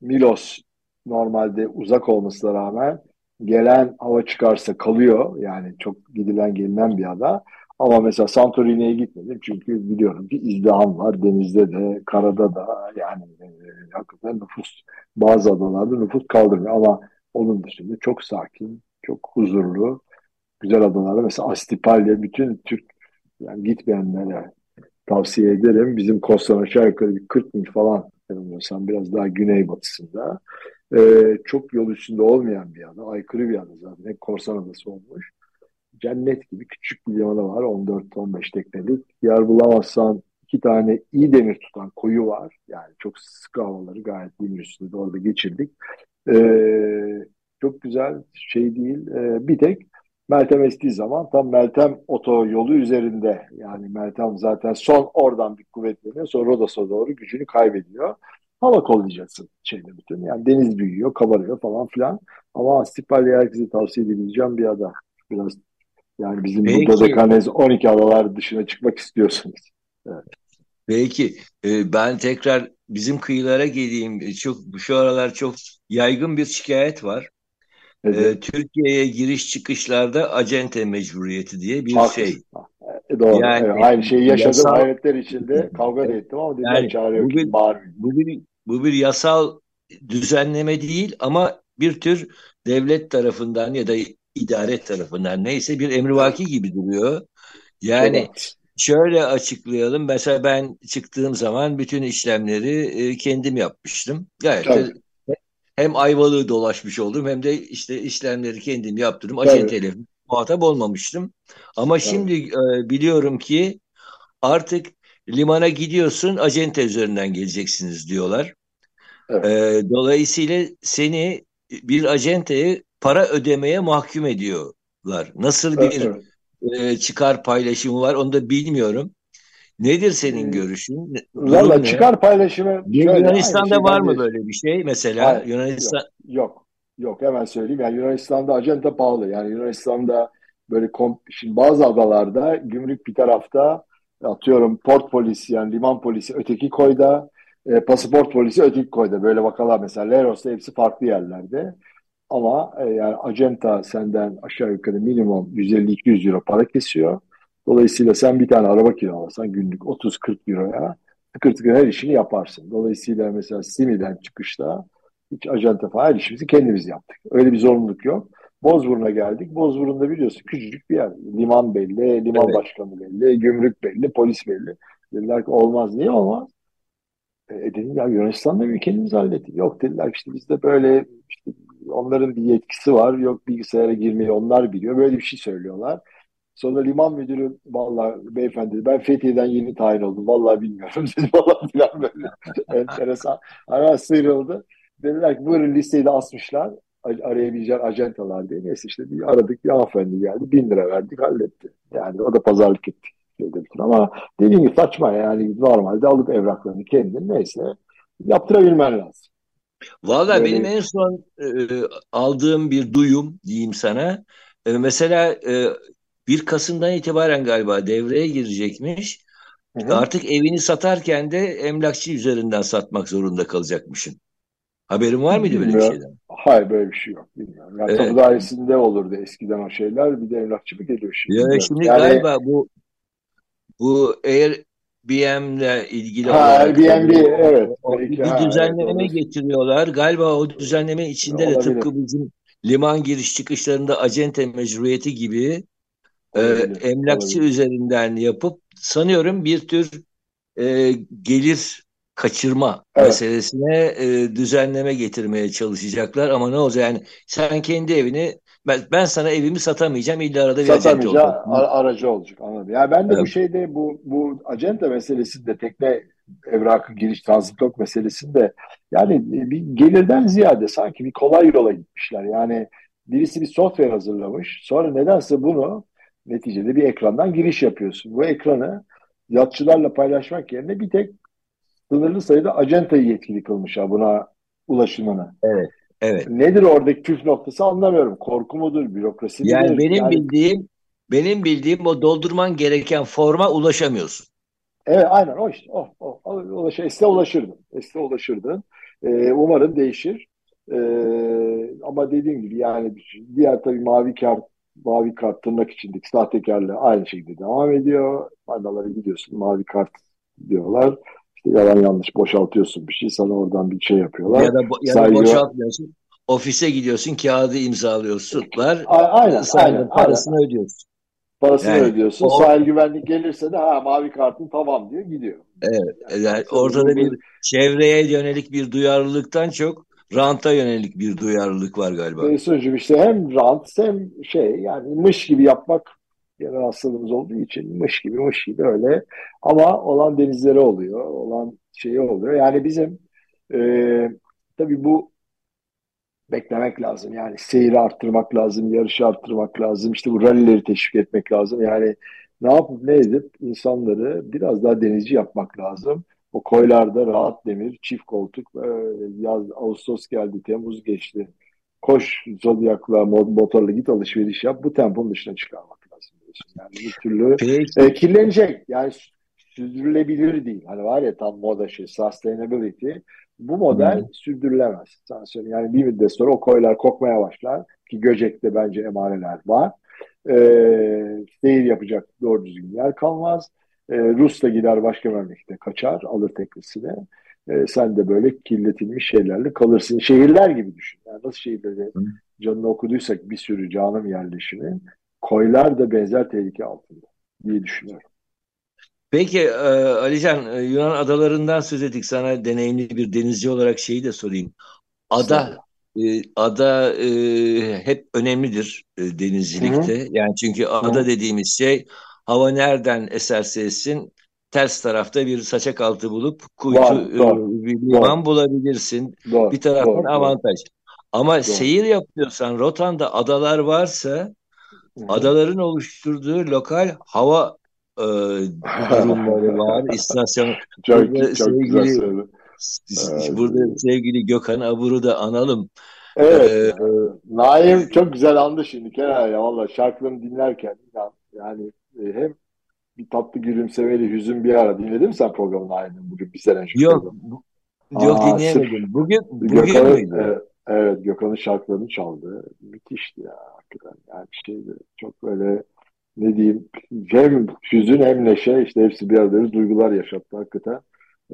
Milos normalde uzak olmasına rağmen gelen hava çıkarsa kalıyor. Yani çok gidilen gelinen bir ada. Ama mesela Santorini'ye gitmedim çünkü biliyorum ki izdiham var denizde de karada da yani e, hakikaten nüfus bazı adalarda nüfus kaldırmıyor ama onun dışında çok sakin, çok huzurlu, güzel adalarda mesela Astipalya bütün Türk yani gitmeyenlere tavsiye ederim. Bizim Kostan aşağı yukarı bir 40 mil falan yanılmıyorsam biraz daha güneybatısında. Ee, çok yol üstünde olmayan bir ada. Aykırı bir ada zaten. Hep korsan adası olmuş. Cennet gibi küçük bir limanı var. 14-15 teknelik. Yer bulamazsan iki tane iyi demir tutan koyu var. Yani çok sıkı havaları gayet demir üstünde de orada geçirdik. Ee, çok güzel şey değil. Ee, bir tek Meltem estiği zaman tam Meltem otoyolu üzerinde yani Meltem zaten son oradan bir kuvvetleniyor sonra Rodos'a doğru gücünü kaybediyor. Hava kollayacaksın şeyde bütün yani deniz büyüyor kabarıyor falan filan ama Astipalya herkese tavsiye edileceğim bir ada. Biraz yani bizim Peki. burada da Kanez 12 adalar dışına çıkmak istiyorsunuz. Evet. Belki e, ben tekrar bizim kıyılara geleyim. Çok şu aralar çok yaygın bir şikayet var. Evet. Türkiye'ye giriş çıkışlarda acente mecburiyeti diye bir Haklısın. şey. E, doğru. Yani, evet, aynı şeyi yaşadım yasal, hayretler içinde kavga da ettim ama yani, çağırıyor bu bir, bu bir, bu bir yasal düzenleme değil ama bir tür devlet tarafından ya da idare tarafından neyse bir emrivaki gibi duruyor. Yani evet. şöyle açıklayalım. Mesela ben çıktığım zaman bütün işlemleri e, kendim yapmıştım. Gayet de hem Ayvalık'ı dolaşmış oldum hem de işte işlemleri kendim yaptırdım. Acenteyle muhatap olmamıştım. Ama evet. şimdi e, biliyorum ki artık limana gidiyorsun acente üzerinden geleceksiniz diyorlar. Evet. E, dolayısıyla seni bir acenteye para ödemeye mahkum ediyorlar. Nasıl bir evet, e, çıkar paylaşımı var. Onu da bilmiyorum. Nedir senin Ee, görüşün? Valla ne? çıkar paylaşımı Yunanistan'da şey var mı böyle bir şey? Mesela hayır Yunanistan yok yok yok hemen söyleyeyim yani Yunanistan'da acenta pahalı yani Yunanistan'da böyle kom şimdi bazı adalarda gümrük bir tarafta atıyorum port polisi yani liman polisi öteki koyda e, pasaport polisi öteki koyda böyle vakalar mesela Leros'ta hepsi farklı yerlerde ama e, yani acenta senden aşağı yukarı minimum 150-200 euro para kesiyor. Dolayısıyla sen bir tane araba kiralasan günlük 30-40 euroya tıkır tıkır her işini yaparsın. Dolayısıyla mesela Simi'den çıkışta hiç acenta falan her işimizi kendimiz yaptık. Öyle bir zorunluluk yok. Bozburun'a geldik. Bozburun'da biliyorsun küçücük bir yer. Liman belli, liman evet. başkanı belli, gümrük belli, polis belli. Dediler ki olmaz. Niye olmaz? E dedim ya Yunanistan'da mı kendimiz hallettik? Yok dediler işte bizde böyle işte onların bir yetkisi var. Yok bilgisayara girmeyi onlar biliyor. Böyle bir şey söylüyorlar. Sonra liman müdürü vallahi beyefendi ben Fethiye'den yeni tayin oldum. Vallahi bilmiyorum dedi falan filan böyle enteresan. Ara sıyrıldı. Dediler ki buyurun listeyi de asmışlar. Arayabileceğin acentalar diye. Neyse işte bir aradık bir hanımefendi geldi. Bin lira verdik halletti. Yani o da pazarlık ettik. Bütün. Ama dediğim gibi saçma yani normalde alıp evraklarını kendin neyse yaptırabilmen lazım. Valla benim Böyle en son e, aldığım bir duyum diyeyim sana. E, mesela e, 1 Kasım'dan itibaren galiba devreye girecekmiş. hı hı. Artık evini satarken de emlakçı üzerinden satmak zorunda kalacakmışsın. Haberin var mıydı böyle bir şeyden? Hayır böyle bir şey yok. Bilmiyorum. Yani tapu Evet. dairesinde olurdu eskiden o şeyler. Bir de emlakçı mı geliyor şimdi Ya bilmiyorum. şimdi Yani galiba bu bu Airbnb'le ilgili ha Airbnb evet o- belki bir ha evet düzenleme orası getiriyorlar. Galiba o düzenleme içinde de olabilir. tıpkı bizim liman giriş çıkışlarında acente mecburiyeti gibi e, Olabilir. emlakçı Olabilir. üzerinden yapıp sanıyorum bir tür e, gelir kaçırma Evet. meselesine e, düzenleme getirmeye çalışacaklar ama ne olacak yani sen kendi evini ben, ben sana evimi satamayacağım illa arada bir acente Satamayacağı olacak. ar- aracı olacak anladım. Yani ben de bu Evet. şeyde bu bu acenta meselesinde tekne evrakı giriş transitlok meselesinde yani bir gelirden ziyade sanki bir kolay yola gitmişler. Yani birisi bir software hazırlamış. Sonra nedense bunu neticede bir ekrandan giriş yapıyorsun. Bu ekranı yatçılarla paylaşmak yerine bir tek sınırlı sayıda acentayı yetkili kılmışlar buna ulaşımını. Evet. Evet. Nedir oradaki püf noktası anlamıyorum. Korku mudur, bürokrasi Yani midir? benim Yani bildiğim benim bildiğim o doldurman gereken forma ulaşamıyorsun. Evet aynen o işte. O, o, o, ulaş, Esne ulaşırdın. Esne ulaşırdın. Ee, umarım değişir. Ee, ama dediğim gibi yani diğer tabii mavi kart mavi kart tırnak içindeki sahtekarlığı aynı şekilde devam ediyor. Adalara gidiyorsun mavi kart diyorlar. İşte yalan yanlış boşaltıyorsun bir şey sana oradan bir şey yapıyorlar. Ya da bo- ya da boşaltmıyorsun. Ofise gidiyorsun, kağıdı imzalıyorsunlar. A- aynen aynen aynen. parasını ödüyorsun. Parasını Yani ödüyorsun. o Sahil güvenlik gelirse de ha mavi kartın tamam diyor gidiyor. evet, Yani yani ortada bir çevreye yönelik bir duyarlılıktan çok ranta yönelik bir duyarlılık var galiba. Beysucuğum işte hem rant hem şey yani mış gibi yapmak genel hastalığımız olduğu için mış gibi mış gibi öyle. Ama olan denizleri oluyor olan şeyi oluyor. Yani bizim e, tabii bu beklemek lazım. Yani seyri arttırmak lazım yarışı arttırmak lazım. İşte bu rallileri teşvik etmek lazım. Yani ne yapıp ne edip insanları biraz daha denizci yapmak lazım o koylarda rahat demir çift koltuk böyle yaz Ağustos geldi Temmuz geçti koş Zodiac'la mo- motorla git alışveriş yap. Bu temponun dışına çıkarmak lazım. diyorsun. Yani bir türlü Peki, e, kirlenecek. Yani sü- sürdürülebilir değil. Hani var ya tam moda şey sustainability. Bu model hı, sürdürülemez. Yani bir müddet sonra o koylar kokmaya başlar. Ki Göcek'te bence emareler var. E, seyir yapacak doğru düzgün yer kalmaz. E, Rus da gider başka memlekete kaçar. Alır teknesini. E, sen de böyle kirletilmiş şeylerle kalırsın. Şehirler gibi düşün. Yani nasıl şehirleri canını okuduysak bir sürü canım yerleşimi koylar da benzer tehlike altında diye düşünüyorum. Peki e, Alican e, Yunan adalarından söz ettik sana deneyimli bir denizci olarak şeyi de sorayım. Ada e, ada e, hep önemlidir e, denizcilikte. Yani çünkü ada hı. dediğimiz şey hava nereden eserse essin ters tarafta bir saçak altı bulup kuytu Var, e, doğru, bir liman doğru, bulabilirsin. doğru, Bir taraftan doğru, doğru, avantaj. Ama doğru. seyir yapıyorsan rotanda adalar varsa adaların oluşturduğu lokal hava e, durumları var. İstasyon çok, burada çok sevgili, evet. burada sevgili Gökhan Abur'u da analım. Evet. Ee, Naim çok güzel andı şimdi Kenan ya valla şarkılarını dinlerken yani e, hem bir tatlı gülümsemeli hüzün bir ara dinledin mi sen programı Naim'in bugün bir sene önce? Yok. Yok Aa, dinleyemedim. Bugün, bugün Gökhan'ın, evet, evet Gökhan'ın şarkılarını çaldı. Müthişti ya hakikaten. Yani bir şeydi. Çok böyle ne diyeyim hem hüzün hem neşe işte hepsi bir arada duygular yaşattı hakikaten.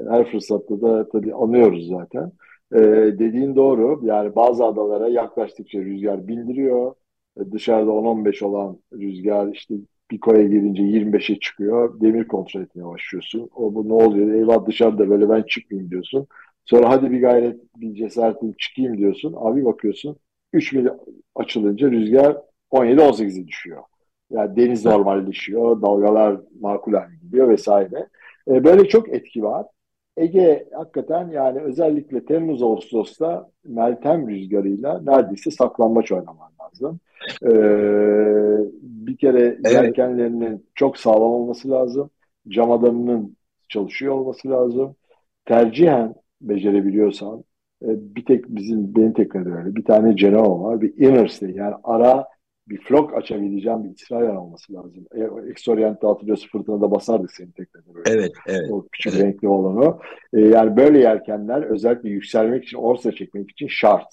Her fırsatta da tabii anıyoruz zaten. Ee, dediğin doğru. Yani bazı adalara yaklaştıkça rüzgar bildiriyor. Ee, dışarıda 10-15 olan rüzgar işte bir koya girince 25'e çıkıyor. Demir kontrol etmeye başlıyorsun. O bu ne oluyor? Eyvah dışarıda böyle ben çıkmayayım diyorsun. Sonra hadi bir gayret, bir cesaretle çıkayım diyorsun. Abi bakıyorsun 3 mil açılınca rüzgar 17-18'e düşüyor. Yani deniz normalleşiyor, dalgalar makul hale gidiyor vesaire. E, böyle çok etki var. Ege hakikaten yani özellikle Temmuz Ağustos'ta Meltem rüzgarıyla neredeyse saklanmaç oynaman lazım. Ee, bir kere evet. yelkenlerinin çok sağlam olması lazım. Cam adanının çalışıyor olması lazım. Tercihen becerebiliyorsan e, bir tek bizim benim teknede öyle bir tane Genoa var bir Inners'te yani ara bir flok açabileceğim bir İsrail olması lazım. E, Exorient'te hatırlıyorsun fırtınada basardık senin teknede böyle. Evet, evet. O küçük evet. renkli olanı. E, yani böyle yelkenler özellikle yükselmek için, orsa çekmek için şart.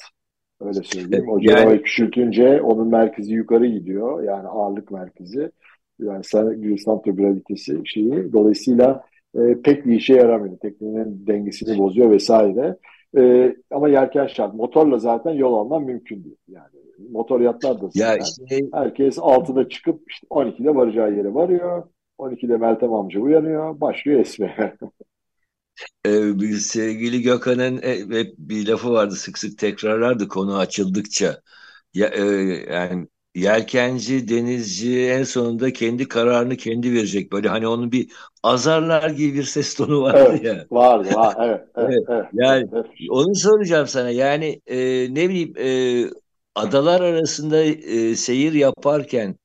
Öyle söyleyeyim. O yani... Cenova'yı küçültünce onun merkezi yukarı gidiyor. Yani ağırlık merkezi. Yani sen santo gravitesi şeyi. Dolayısıyla e, pek bir işe yaramıyor. Teknenin dengesini bozuyor vesaire. E, ama yelken şart. Motorla zaten yol alman mümkün değil. Yani motor yatlar da ya işte... herkes altıda çıkıp işte 12'de varacağı yere varıyor. 12'de Meltem amca uyanıyor. Başlıyor esmeye. Ee, sevgili Gökhan'ın e, hep bir lafı vardı sık sık tekrarlardı konu açıldıkça. Ya, e, yani yelkenci, denizci en sonunda kendi kararını kendi verecek. Böyle hani onun bir azarlar gibi bir ses tonu vardı evet, ya. Vardı, var, evet, evet, evet. Yani evet. onu soracağım sana. Yani e, ne bileyim e, adalar arasında e, seyir yaparken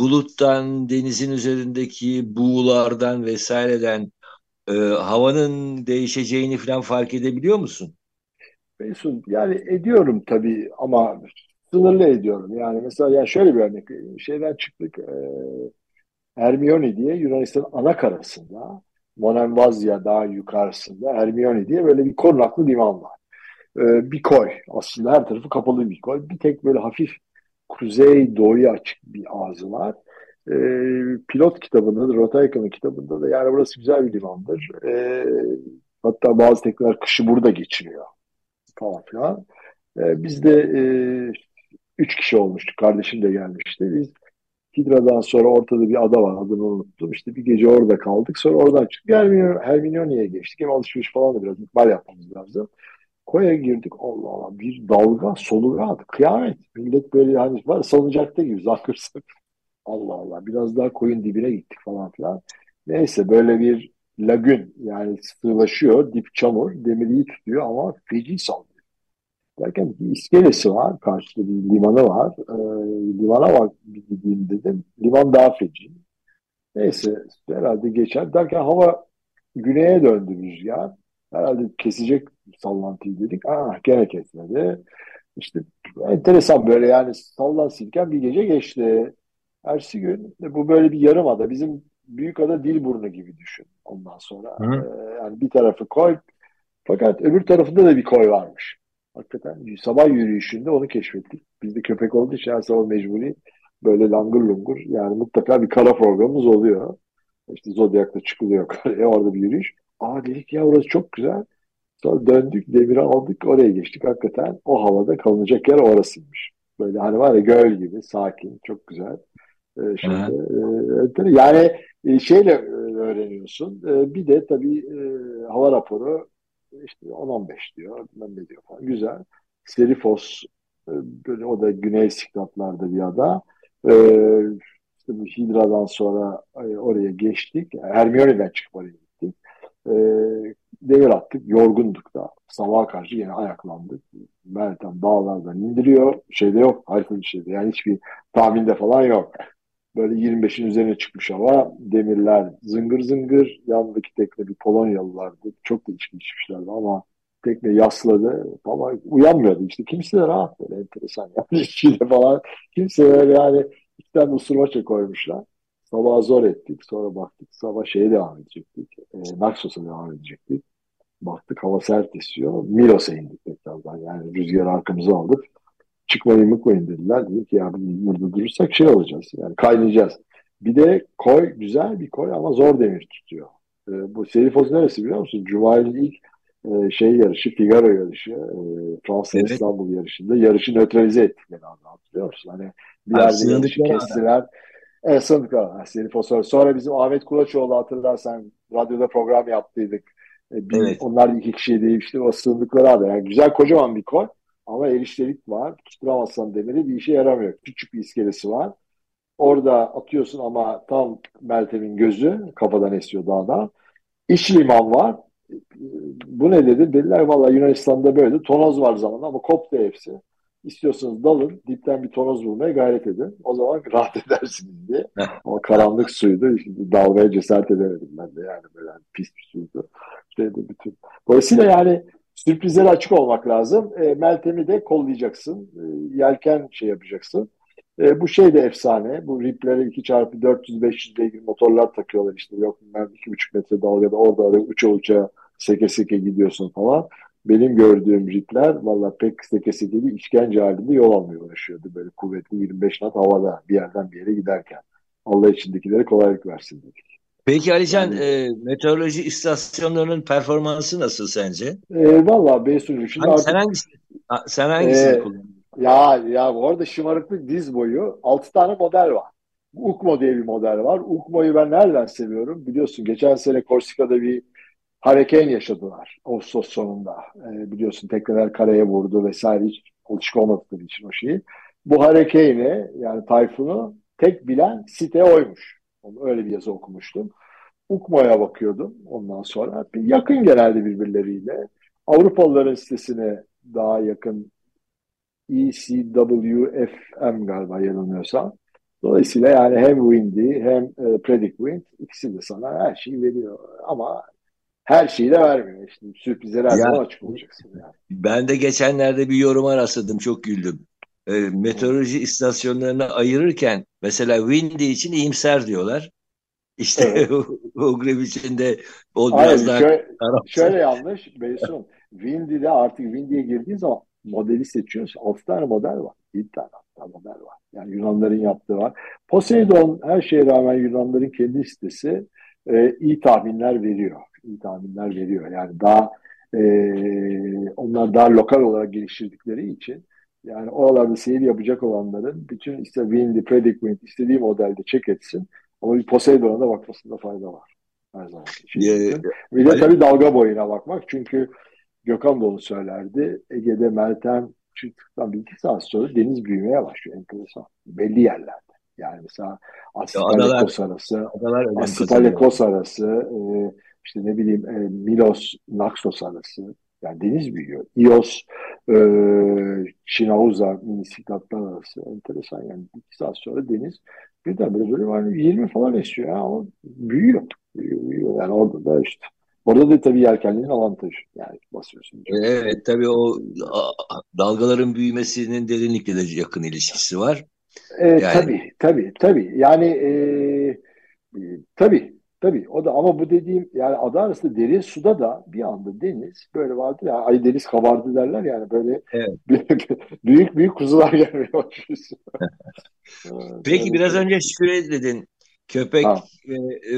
buluttan, denizin üzerindeki buğulardan vesaireden e, havanın değişeceğini falan fark edebiliyor musun? Mesut yani ediyorum tabii ama sınırlı ediyorum. Yani mesela yani şöyle bir örnek şeyden çıktık e, Hermione diye Yunanistan ana karasında Monemvazya daha yukarısında Hermione diye böyle bir korunaklı liman var. E, bir koy aslında her tarafı kapalı bir koy. Bir tek böyle hafif kuzey doğuya açık bir ağzı var. E, pilot kitabında da Rotayka'nın kitabında da yani burası güzel bir limandır. E, hatta bazı tekrar kışı burada geçiriyor falan filan. E, biz de e, üç kişi olmuştuk. Kardeşim de gelmişti. Biz Hidra'dan sonra ortada bir ada var. Adını unuttum. İşte bir gece orada kaldık. Sonra oradan çıktık. Hermionia'ya geçtik. Hem alışveriş falan da biraz ikmal yapmamız lazım. Koya girdik. Allah Allah bir dalga soluğa kıyamet. Millet böyle hani var salıncakta gibi zakırsak. Allah Allah biraz daha koyun dibine gittik falan filan. Neyse böyle bir lagün yani sığlaşıyor. Dip çamur. Demiriyi tutuyor ama feci sallıyor. Derken bir iskelesi var. Karşıda bir limanı var. Ee, limana bak gideyim dedim. Liman daha feci. Neyse herhalde geçer. Derken hava güneye döndü rüzgar. Herhalde kesecek sallantıyı dedik. Aa gene kesmedi. İşte enteresan böyle yani sallansırken bir gece geçti. Ersi gün bu böyle bir yarım ada. Bizim büyük ada Dilburnu gibi düşün ondan sonra. Ee, yani bir tarafı koy. Fakat öbür tarafında da bir koy varmış. Hakikaten sabah yürüyüşünde onu keşfettik. Biz de köpek olduğu için her sabah mecburi böyle langır lungur yani mutlaka bir kara programımız oluyor. İşte Zodyak'ta çıkılıyor karaya orada bir yürüyüş. Aa dedik ya orası çok güzel. Sonra döndük demiri aldık oraya geçtik. Hakikaten o havada kalınacak yer orasıymış. Böyle hani var ya göl gibi sakin çok güzel. Ee, şimdi, e, yani e, şeyle e, öğreniyorsun. E, bir de tabii e, hava raporu işte 10-15 diyor. Ben ne diyor falan. Güzel. Serifos e, böyle o da Güney Siklatlar'da bir ada. E, işte Hidra'dan sonra e, oraya geçtik. Hermione'den çıkıp oraya e, devir attık. Yorgunduk da. Sabaha karşı yine ayaklandık. Meltem dağlardan indiriyor. Şeyde yok. Harika bir şeyde. Yani hiçbir tahminde falan yok. Böyle 25'in üzerine çıkmış ama demirler zıngır zıngır. Yanındaki tekne bir Polonyalılardı. Çok da içki içmişlerdi ama tekne yasladı ama uyanmıyordu işte. Kimse de rahat böyle enteresan. Yani içkiyle falan kimse yani iki tane usurmaça koymuşlar. Sabah zor ettik. Sonra baktık sabah şeye devam edecektik. E, Naxos'a devam edecektik. Baktık hava sert esiyor. Milos'a indik tekrardan. Yani rüzgar arkamıza aldık. Çıkmayın mıkmayın dediler. Dedik ki ya burada durursak şey olacağız. Yani kaynayacağız. Bir de koy güzel bir koy ama zor demir tutuyor. E, bu Serifos neresi biliyor musun? Cumali'nin ilk e, şey yarışı, Figaro yarışı, e, Fransa evet. İstanbul yarışında yarışı nötralize ettikleri anda hatırlıyor musun? Hani bir yerde yarışı kestiler. Evet, Sındıklar. Serifos. Sonra bizim Ahmet Kulaçoğlu hatırlarsan radyoda program yaptıydık. E, bir, evet. Onlar iki kişi değil işte o sığındıkları adı. Yani güzel kocaman bir koy ama eriştelik var. Tutturamazsan demiri bir işe yaramıyor. Küçük bir iskelesi var. Orada atıyorsun ama tam Meltem'in gözü kafadan esiyor dağda. İç liman var. Bu ne dedi? Dediler valla Yunanistan'da böyle. Tonoz var zaman ama koptu hepsi. İstiyorsanız dalın, dipten bir tonoz bulmaya gayret edin. O zaman rahat edersiniz diye. Ama karanlık suydu. Şimdi dalmaya cesaret edemedim ben de yani böyle pis bir suydu. Şeyde bütün. Dolayısıyla yani sürprizlere açık olmak lazım. E, Meltem'i de kollayacaksın. E, yelken şey yapacaksın. E, bu şey de efsane. Bu riplere 2x 400-500 beygir motorlar takıyorlar işte. Yok ben 2,5 metre dalgada orada uça uça seke seke gidiyorsun falan. Benim gördüğüm ripler valla pek seke seke değil işkence halinde yol almaya uğraşıyordu. Böyle kuvvetli 25 knot havada bir yerden bir yere giderken. Allah içindekilere kolaylık versin dedik. Peki Alican yani, e, meteoroloji istasyonlarının performansı nasıl sence? E, Valla Beysun'un şimdi hani Sen hangisini, sen hangisini e, kullanıyorsun? Ya, ya bu arada şımarıklık diz boyu 6 tane model var. UKMO diye bir model var. UKMO'yu ben nereden seviyorum? Biliyorsun geçen sene Korsika'da bir harekeyn yaşadılar Ağustos sonunda. E, biliyorsun tekneler karaya vurdu vesaire hiç alışık olmadıkları için o şeyi. Bu harekeyni yani tayfunu tek bilen site oymuş. Öyle bir yazı okumuştum. UKMO'ya bakıyordum ondan sonra. Bir yakın genelde birbirleriyle. Avrupalıların sitesine daha yakın ECWFM galiba yanılmıyorsam. Dolayısıyla yani hem Windy hem e, Predict Wind ikisi de sana her şeyi veriyor. Ama her şeyi de vermiyor. İşte sürprizler her zaman açık olacaksın. Yani. Ben de geçenlerde bir yoruma rastladım. Çok güldüm. E, meteoroloji istasyonlarını ayırırken mesela Windy için iyimser diyorlar. İşte evet. Ugrev için de o Hayır, biraz daha şöyle, şöyle yanlış Beysun. Windy'de artık Windy'ye girdiğin zaman modeli seçiyorsun. 6 tane model var. 7 tane hatta model var. Yani Yunanların yaptığı var. Poseidon her şeye rağmen Yunanların kendi sitesi e, iyi tahminler veriyor. İyi tahminler veriyor. Yani daha e, onlar daha lokal olarak geliştirdikleri için yani oralarda seyir yapacak olanların bütün işte Windy, Predict Wind istediği modelde çek etsin. Ama bir Poseidon'a da bakmasında fayda var. Her zaman. Şey, bir de tabii dalga boyuna bakmak. Çünkü Gökhan da onu söylerdi. Ege'de Meltem çıktıktan bir iki saat sonra deniz büyümeye başlıyor. Enteresan. Belli yerlerde. Yani mesela Asipalekos arası, Asipalekos arası, e, işte ne bileyim e, Milos Naxos arası. Yani deniz büyüyor. Ios, e, Şinauza minisiklatlar arası. Enteresan yani. iki saat sonra deniz birden böyle böyle hani 20 falan esiyor ya, ama büyüyor. büyüyor. Büyüyor. Yani orada da işte Orada da tabii yelkenliğin avantajı. Yani basıyorsun. Evet tabii o dalgaların büyümesinin derinlikle de yakın ilişkisi var. E, yani... Tabii tabii tabii. Yani e, e, tabii tabii o da ama bu dediğim yani ada arasında derin suda da bir anda deniz böyle vardı ya ay deniz kabardı derler yani böyle evet. büyük büyük kuzular gelmeye başlıyor. Peki biraz önce şöyle dedin köpek e, e,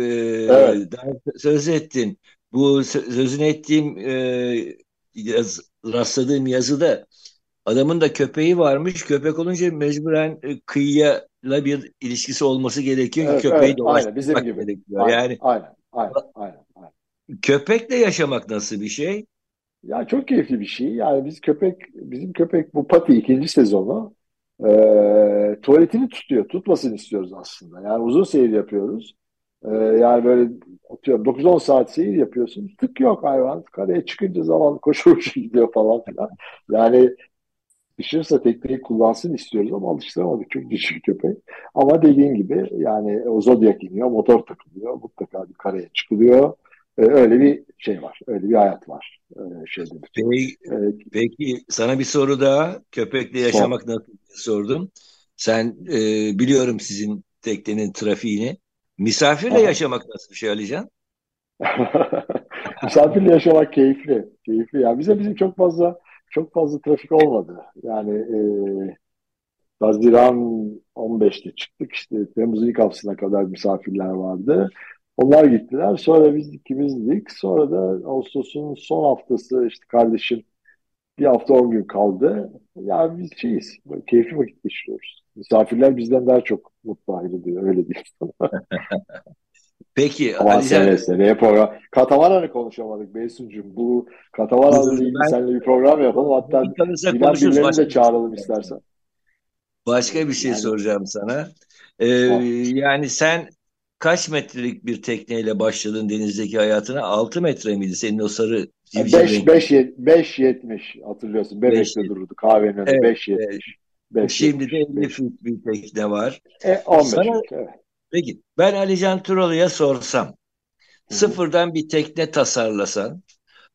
evet. söz ettin bu sözünü ettiğim e, yaz, rastladığım yazıda adamın da köpeği varmış. Köpek olunca mecburen e, kıyıya bir ilişkisi olması gerekiyor evet, ki köpeği evet, aynen, bizim gibi. gerekiyor. Aynen, yani aynen, aynen, aynen, aynen. Köpekle yaşamak nasıl bir şey? Ya çok keyifli bir şey. Yani biz köpek, bizim köpek bu Pati ikinci sezonu e, tuvaletini tutuyor. Tutmasını istiyoruz aslında. Yani uzun seyir yapıyoruz. E, yani böyle atıyorum 9-10 saat seyir yapıyorsun. Tık yok hayvan. Kareye çıkınca zaman koşu koşu gidiyor falan filan. Yani alışırsa tekneyi kullansın istiyoruz ama alıştıramadık. Çok küçük köpek. Ama dediğin gibi yani o Zodiac iniyor, motor takılıyor. Mutlaka bir karaya çıkılıyor. Ee, öyle bir şey var. Öyle bir hayat var. Ee, şeyde peki, ee, peki sana bir soru daha. Köpekle yaşamak son. nasıl sordum. Sen e, biliyorum sizin teknenin trafiğini. Misafirle Aha. yaşamak nasıl bir şey Alican? Misafirle yaşamak keyifli. Keyifli. Yani bize bizim çok fazla çok fazla trafik olmadı. Yani e, Haziran 15'te çıktık işte Temmuz'un ilk haftasına kadar misafirler vardı. Onlar gittiler. Sonra biz ikimizdik. Sonra da Ağustos'un son haftası işte kardeşim bir hafta on gün kaldı. Yani biz şeyiz. Keyifli vakit geçiriyoruz. Misafirler bizden daha çok mutlu ayrılıyor. Öyle diyeyim Peki. Ama sene seneye program. Katamaran'ı konuşamadık Beysuncuğum. Bu Katamaran'la ilgili ben... seninle bir program yapalım. Hatta bilen birilerini de çağıralım şey istersen. Başka bir şey yani... soracağım sana. Ee, yani sen kaç metrelik bir tekneyle başladın denizdeki hayatına? 6 metre miydi senin o sarı 5 5 570 hatırlıyorsun. Bebek'te dururdu kahvenin önünde evet, 570. Evet. Şimdi de 50 feet bir tekne var. E, 15 Sana, evet. Peki ben Alican Turalı'ya sorsam Hı-hı. sıfırdan bir tekne tasarlasan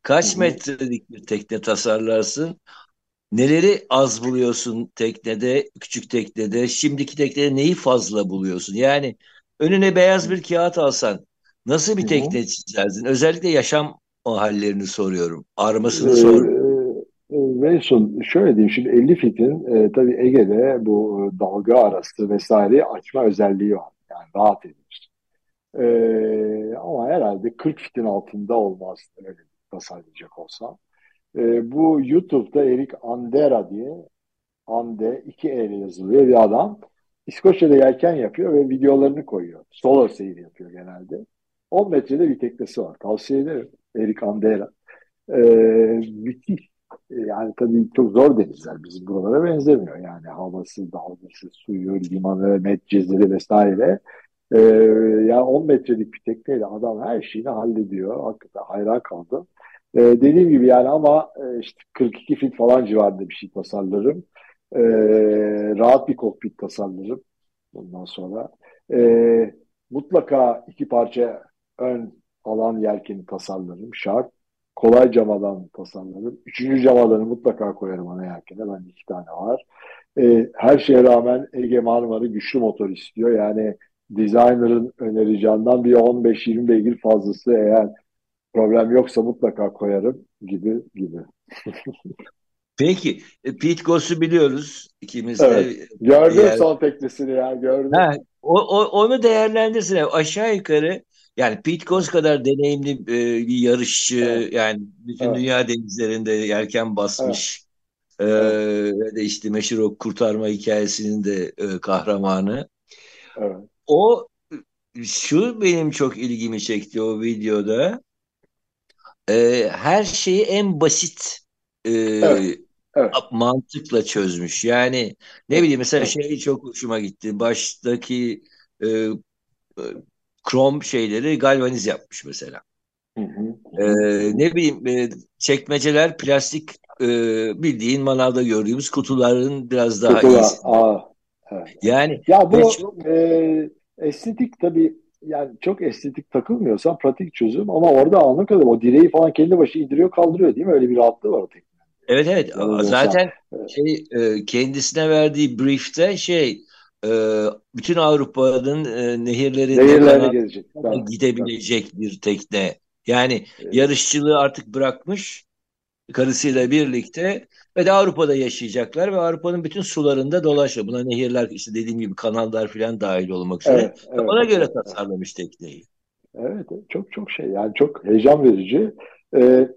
kaç Hı-hı. metrelik bir tekne tasarlarsın? Neleri az buluyorsun teknede, küçük teknede? Şimdiki teknede neyi fazla buluyorsun? Yani önüne beyaz bir kağıt alsan nasıl bir tekne Hı-hı. çizerdin? Özellikle yaşam o hallerini soruyorum. Armasını ee, soruyorum. Wilson şöyle diyeyim şimdi 50 fitin e, tabii Ege'de bu dalga arası vesaire açma özelliği var. Rahat edilir. E, ama herhalde 40 fitin altında olmaz öyle tasarlayacak olsam. E, bu YouTube'da Erik Andera diye Ande iki E ile yazılıyor bir adam. İskoçya'da yelken yapıyor ve videolarını koyuyor. Solo seyir yapıyor genelde. 10 metrede bir teknesi var. Tavsiye ederim. Erik Andera. Ee, müthiş. Yani tabii çok zor denizler. Bizim buralara benzemiyor. Yani havası, dalgası, suyu, limanı, metcezleri vesaire. Ee, yani 10 metrelik bir tekneyle adam her şeyini hallediyor. Hakikaten hayran kaldım. Ee, dediğim gibi yani ama e, işte 42 fit falan civarında bir şey tasarlarım. Ee, rahat bir kokpit tasarlarım. Bundan sonra. Ee, mutlaka iki parça ön alan yelkeni tasarlarım. Şart. Kolay camadan tasarlarım. Üçüncü camadanı mutlaka koyarım ana yelkene. Ben iki tane var. Ee, her şeye rağmen Ege Marmara güçlü motor istiyor. Yani designer'ın önereceğinden bir 15-20 beygir fazlası eğer problem yoksa mutlaka koyarım gibi gibi. Peki Pete Goss'u biliyoruz ikimiz de. Evet. Gördüm diğer... son teknesini ya gördüm. Ha, o, o, onu değerlendirsin. Aşağı yukarı yani Pete Goss kadar deneyimli e, bir yarışçı evet. yani bütün evet. dünya denizlerinde yelken basmış. Evet. E, ve de işte meşhur o kurtarma hikayesinin de e, kahramanı. Evet. O şu benim çok ilgimi çekti o videoda. E, her şeyi en basit e, evet. Evet. mantıkla çözmüş. Yani ne bileyim mesela şey çok hoşuma gitti. Baştaki e, e, krom şeyleri galvaniz yapmış mesela. Hı hı. Ee, ne bileyim e, çekmeceler plastik e, bildiğin manavda gördüğümüz kutuların biraz daha Kutular. iyisi. Aa, evet. Yani ya bu çok... e, estetik tabii yani çok estetik takılmıyorsan pratik çözüm ama orada anlık kadar o direği falan kendi başı indiriyor kaldırıyor değil mi? Öyle bir rahatlığı var o teknik. Evet evet. Yani Zaten şey, e, kendisine verdiği briefte şey e, bütün Avrupa'nın e, nehirlerine gelecek. gidebilecek tamam. bir tekne. Yani evet. yarışçılığı artık bırakmış karısıyla birlikte ve de Avrupa'da yaşayacaklar ve Avrupa'nın bütün sularında dolaşıyor. Buna nehirler işte dediğim gibi kanallar falan dahil olmak üzere. Evet, evet, Ona göre evet, tasarlamış tekneyi. Evet çok çok şey yani çok heyecan verici. Ee,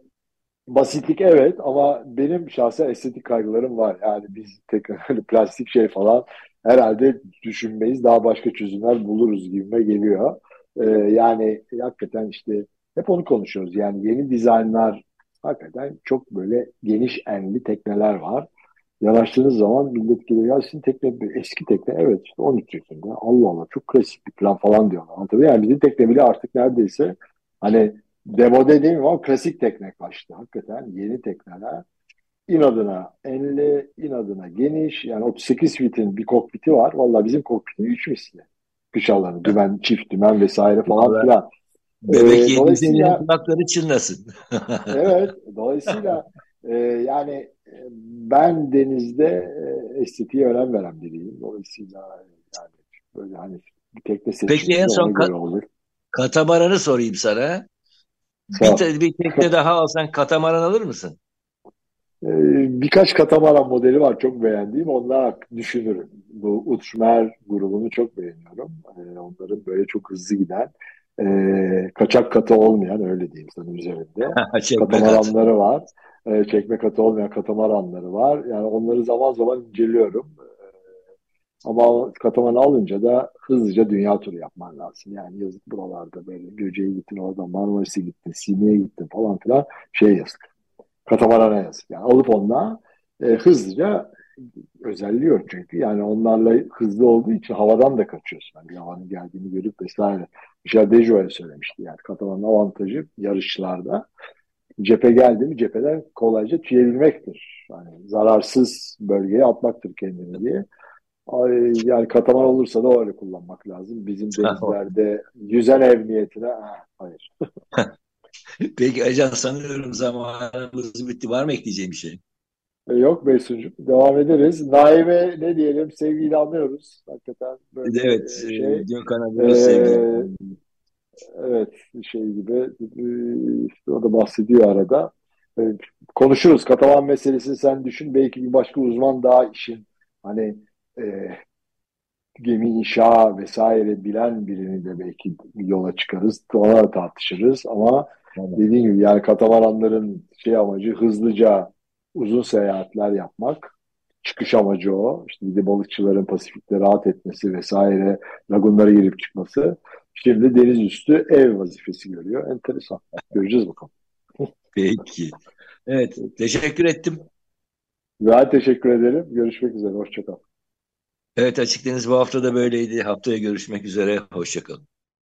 basitlik evet ama benim şahsen estetik kaygılarım var. Yani biz tekrar plastik şey falan herhalde düşünmeyiz. Daha başka çözümler buluruz gibime geliyor. Ee, yani hakikaten işte hep onu konuşuyoruz. Yani yeni dizaynlar hakikaten çok böyle geniş enli tekneler var. Yanaştığınız zaman millet geliyor ya sizin tekne eski tekne evet işte 13 yaşında Allah Allah çok klasik bir plan falan diyorlar. Anlatabiliyor Yani bizim tekne bile artık neredeyse hani demode değil ama klasik tekne kaçtı. Hakikaten yeni tekneler inadına enli, inadına adına geniş. Yani 38 fitin bir kokpiti var. Vallahi bizim kokpitin 3 misli. Kış alanı, dümen, çift dümen vesaire falan filan. Bebek ee, dolayısıyla kulakları çınlasın. evet, dolayısıyla e, yani e, ben denizde e, estetiğe önem veren biriyim. Dolayısıyla yani böyle hani bir tekne Peki en son ka olur. katamaranı sorayım sana. Bir, bir tekne daha alsan katamaran alır mısın? Ee, birkaç katamaran modeli var çok beğendiğim. Onlar düşünürüm. Bu Uçmer grubunu çok beğeniyorum. Ee, onların böyle çok hızlı giden e, kaçak katı olmayan öyle diyeyim sana üzerinde. katamaranları var. E, çekme katı olmayan katamaranları var. Yani onları zaman zaman inceliyorum. Ama katamanı alınca da hızlıca dünya turu yapman lazım. Yani yazık buralarda böyle Göce'ye gittin, oradan Marmaris'e gittin, Simye'ye gittin falan filan şey yazık. Katamarana yazık. Yani alıp onunla e, hızlıca özelliyor çünkü. Yani onlarla hızlı olduğu için havadan da kaçıyorsun. Yani bir havanın geldiğini görüp vesaire. Michel Dejoy söylemişti yani katamanın avantajı yarışlarda cephe geldi mi cepheden kolayca tüyebilmektir. Yani zararsız bölgeye atmaktır kendini diye. Ay, yani kataman olursa da öyle kullanmak lazım. Bizim denizlerde yüzen ev niyetine hayır. Peki Acan sanıyorum zamanımız bitti. Var mı ekleyeceğim bir şey? E, yok Beysuncuğum. Devam ederiz. Naime ne diyelim sevgiyle anlıyoruz. Hakikaten böyle evet. şey. Gökhan abi ee, Evet şey gibi işte o da bahsediyor arada. Konuşuruz. Katalan meselesini sen düşün. Belki bir başka uzman daha işin hani e, gemi inşa vesaire bilen birini de belki yola çıkarız. Ona tartışırız ama evet. dediğim gibi yani katamaranların şey amacı hızlıca uzun seyahatler yapmak. Çıkış amacı o. İşte bir de balıkçıların Pasifik'te rahat etmesi vesaire, lagunlara girip çıkması. Şimdi deniz üstü ev vazifesi görüyor. Enteresan. Göreceğiz bakalım. Peki. Evet. Teşekkür ettim. Ben teşekkür ederim. Görüşmek üzere. Hoşçakal. Evet Açık Deniz bu hafta da böyleydi. Haftaya görüşmek üzere. Hoşçakalın.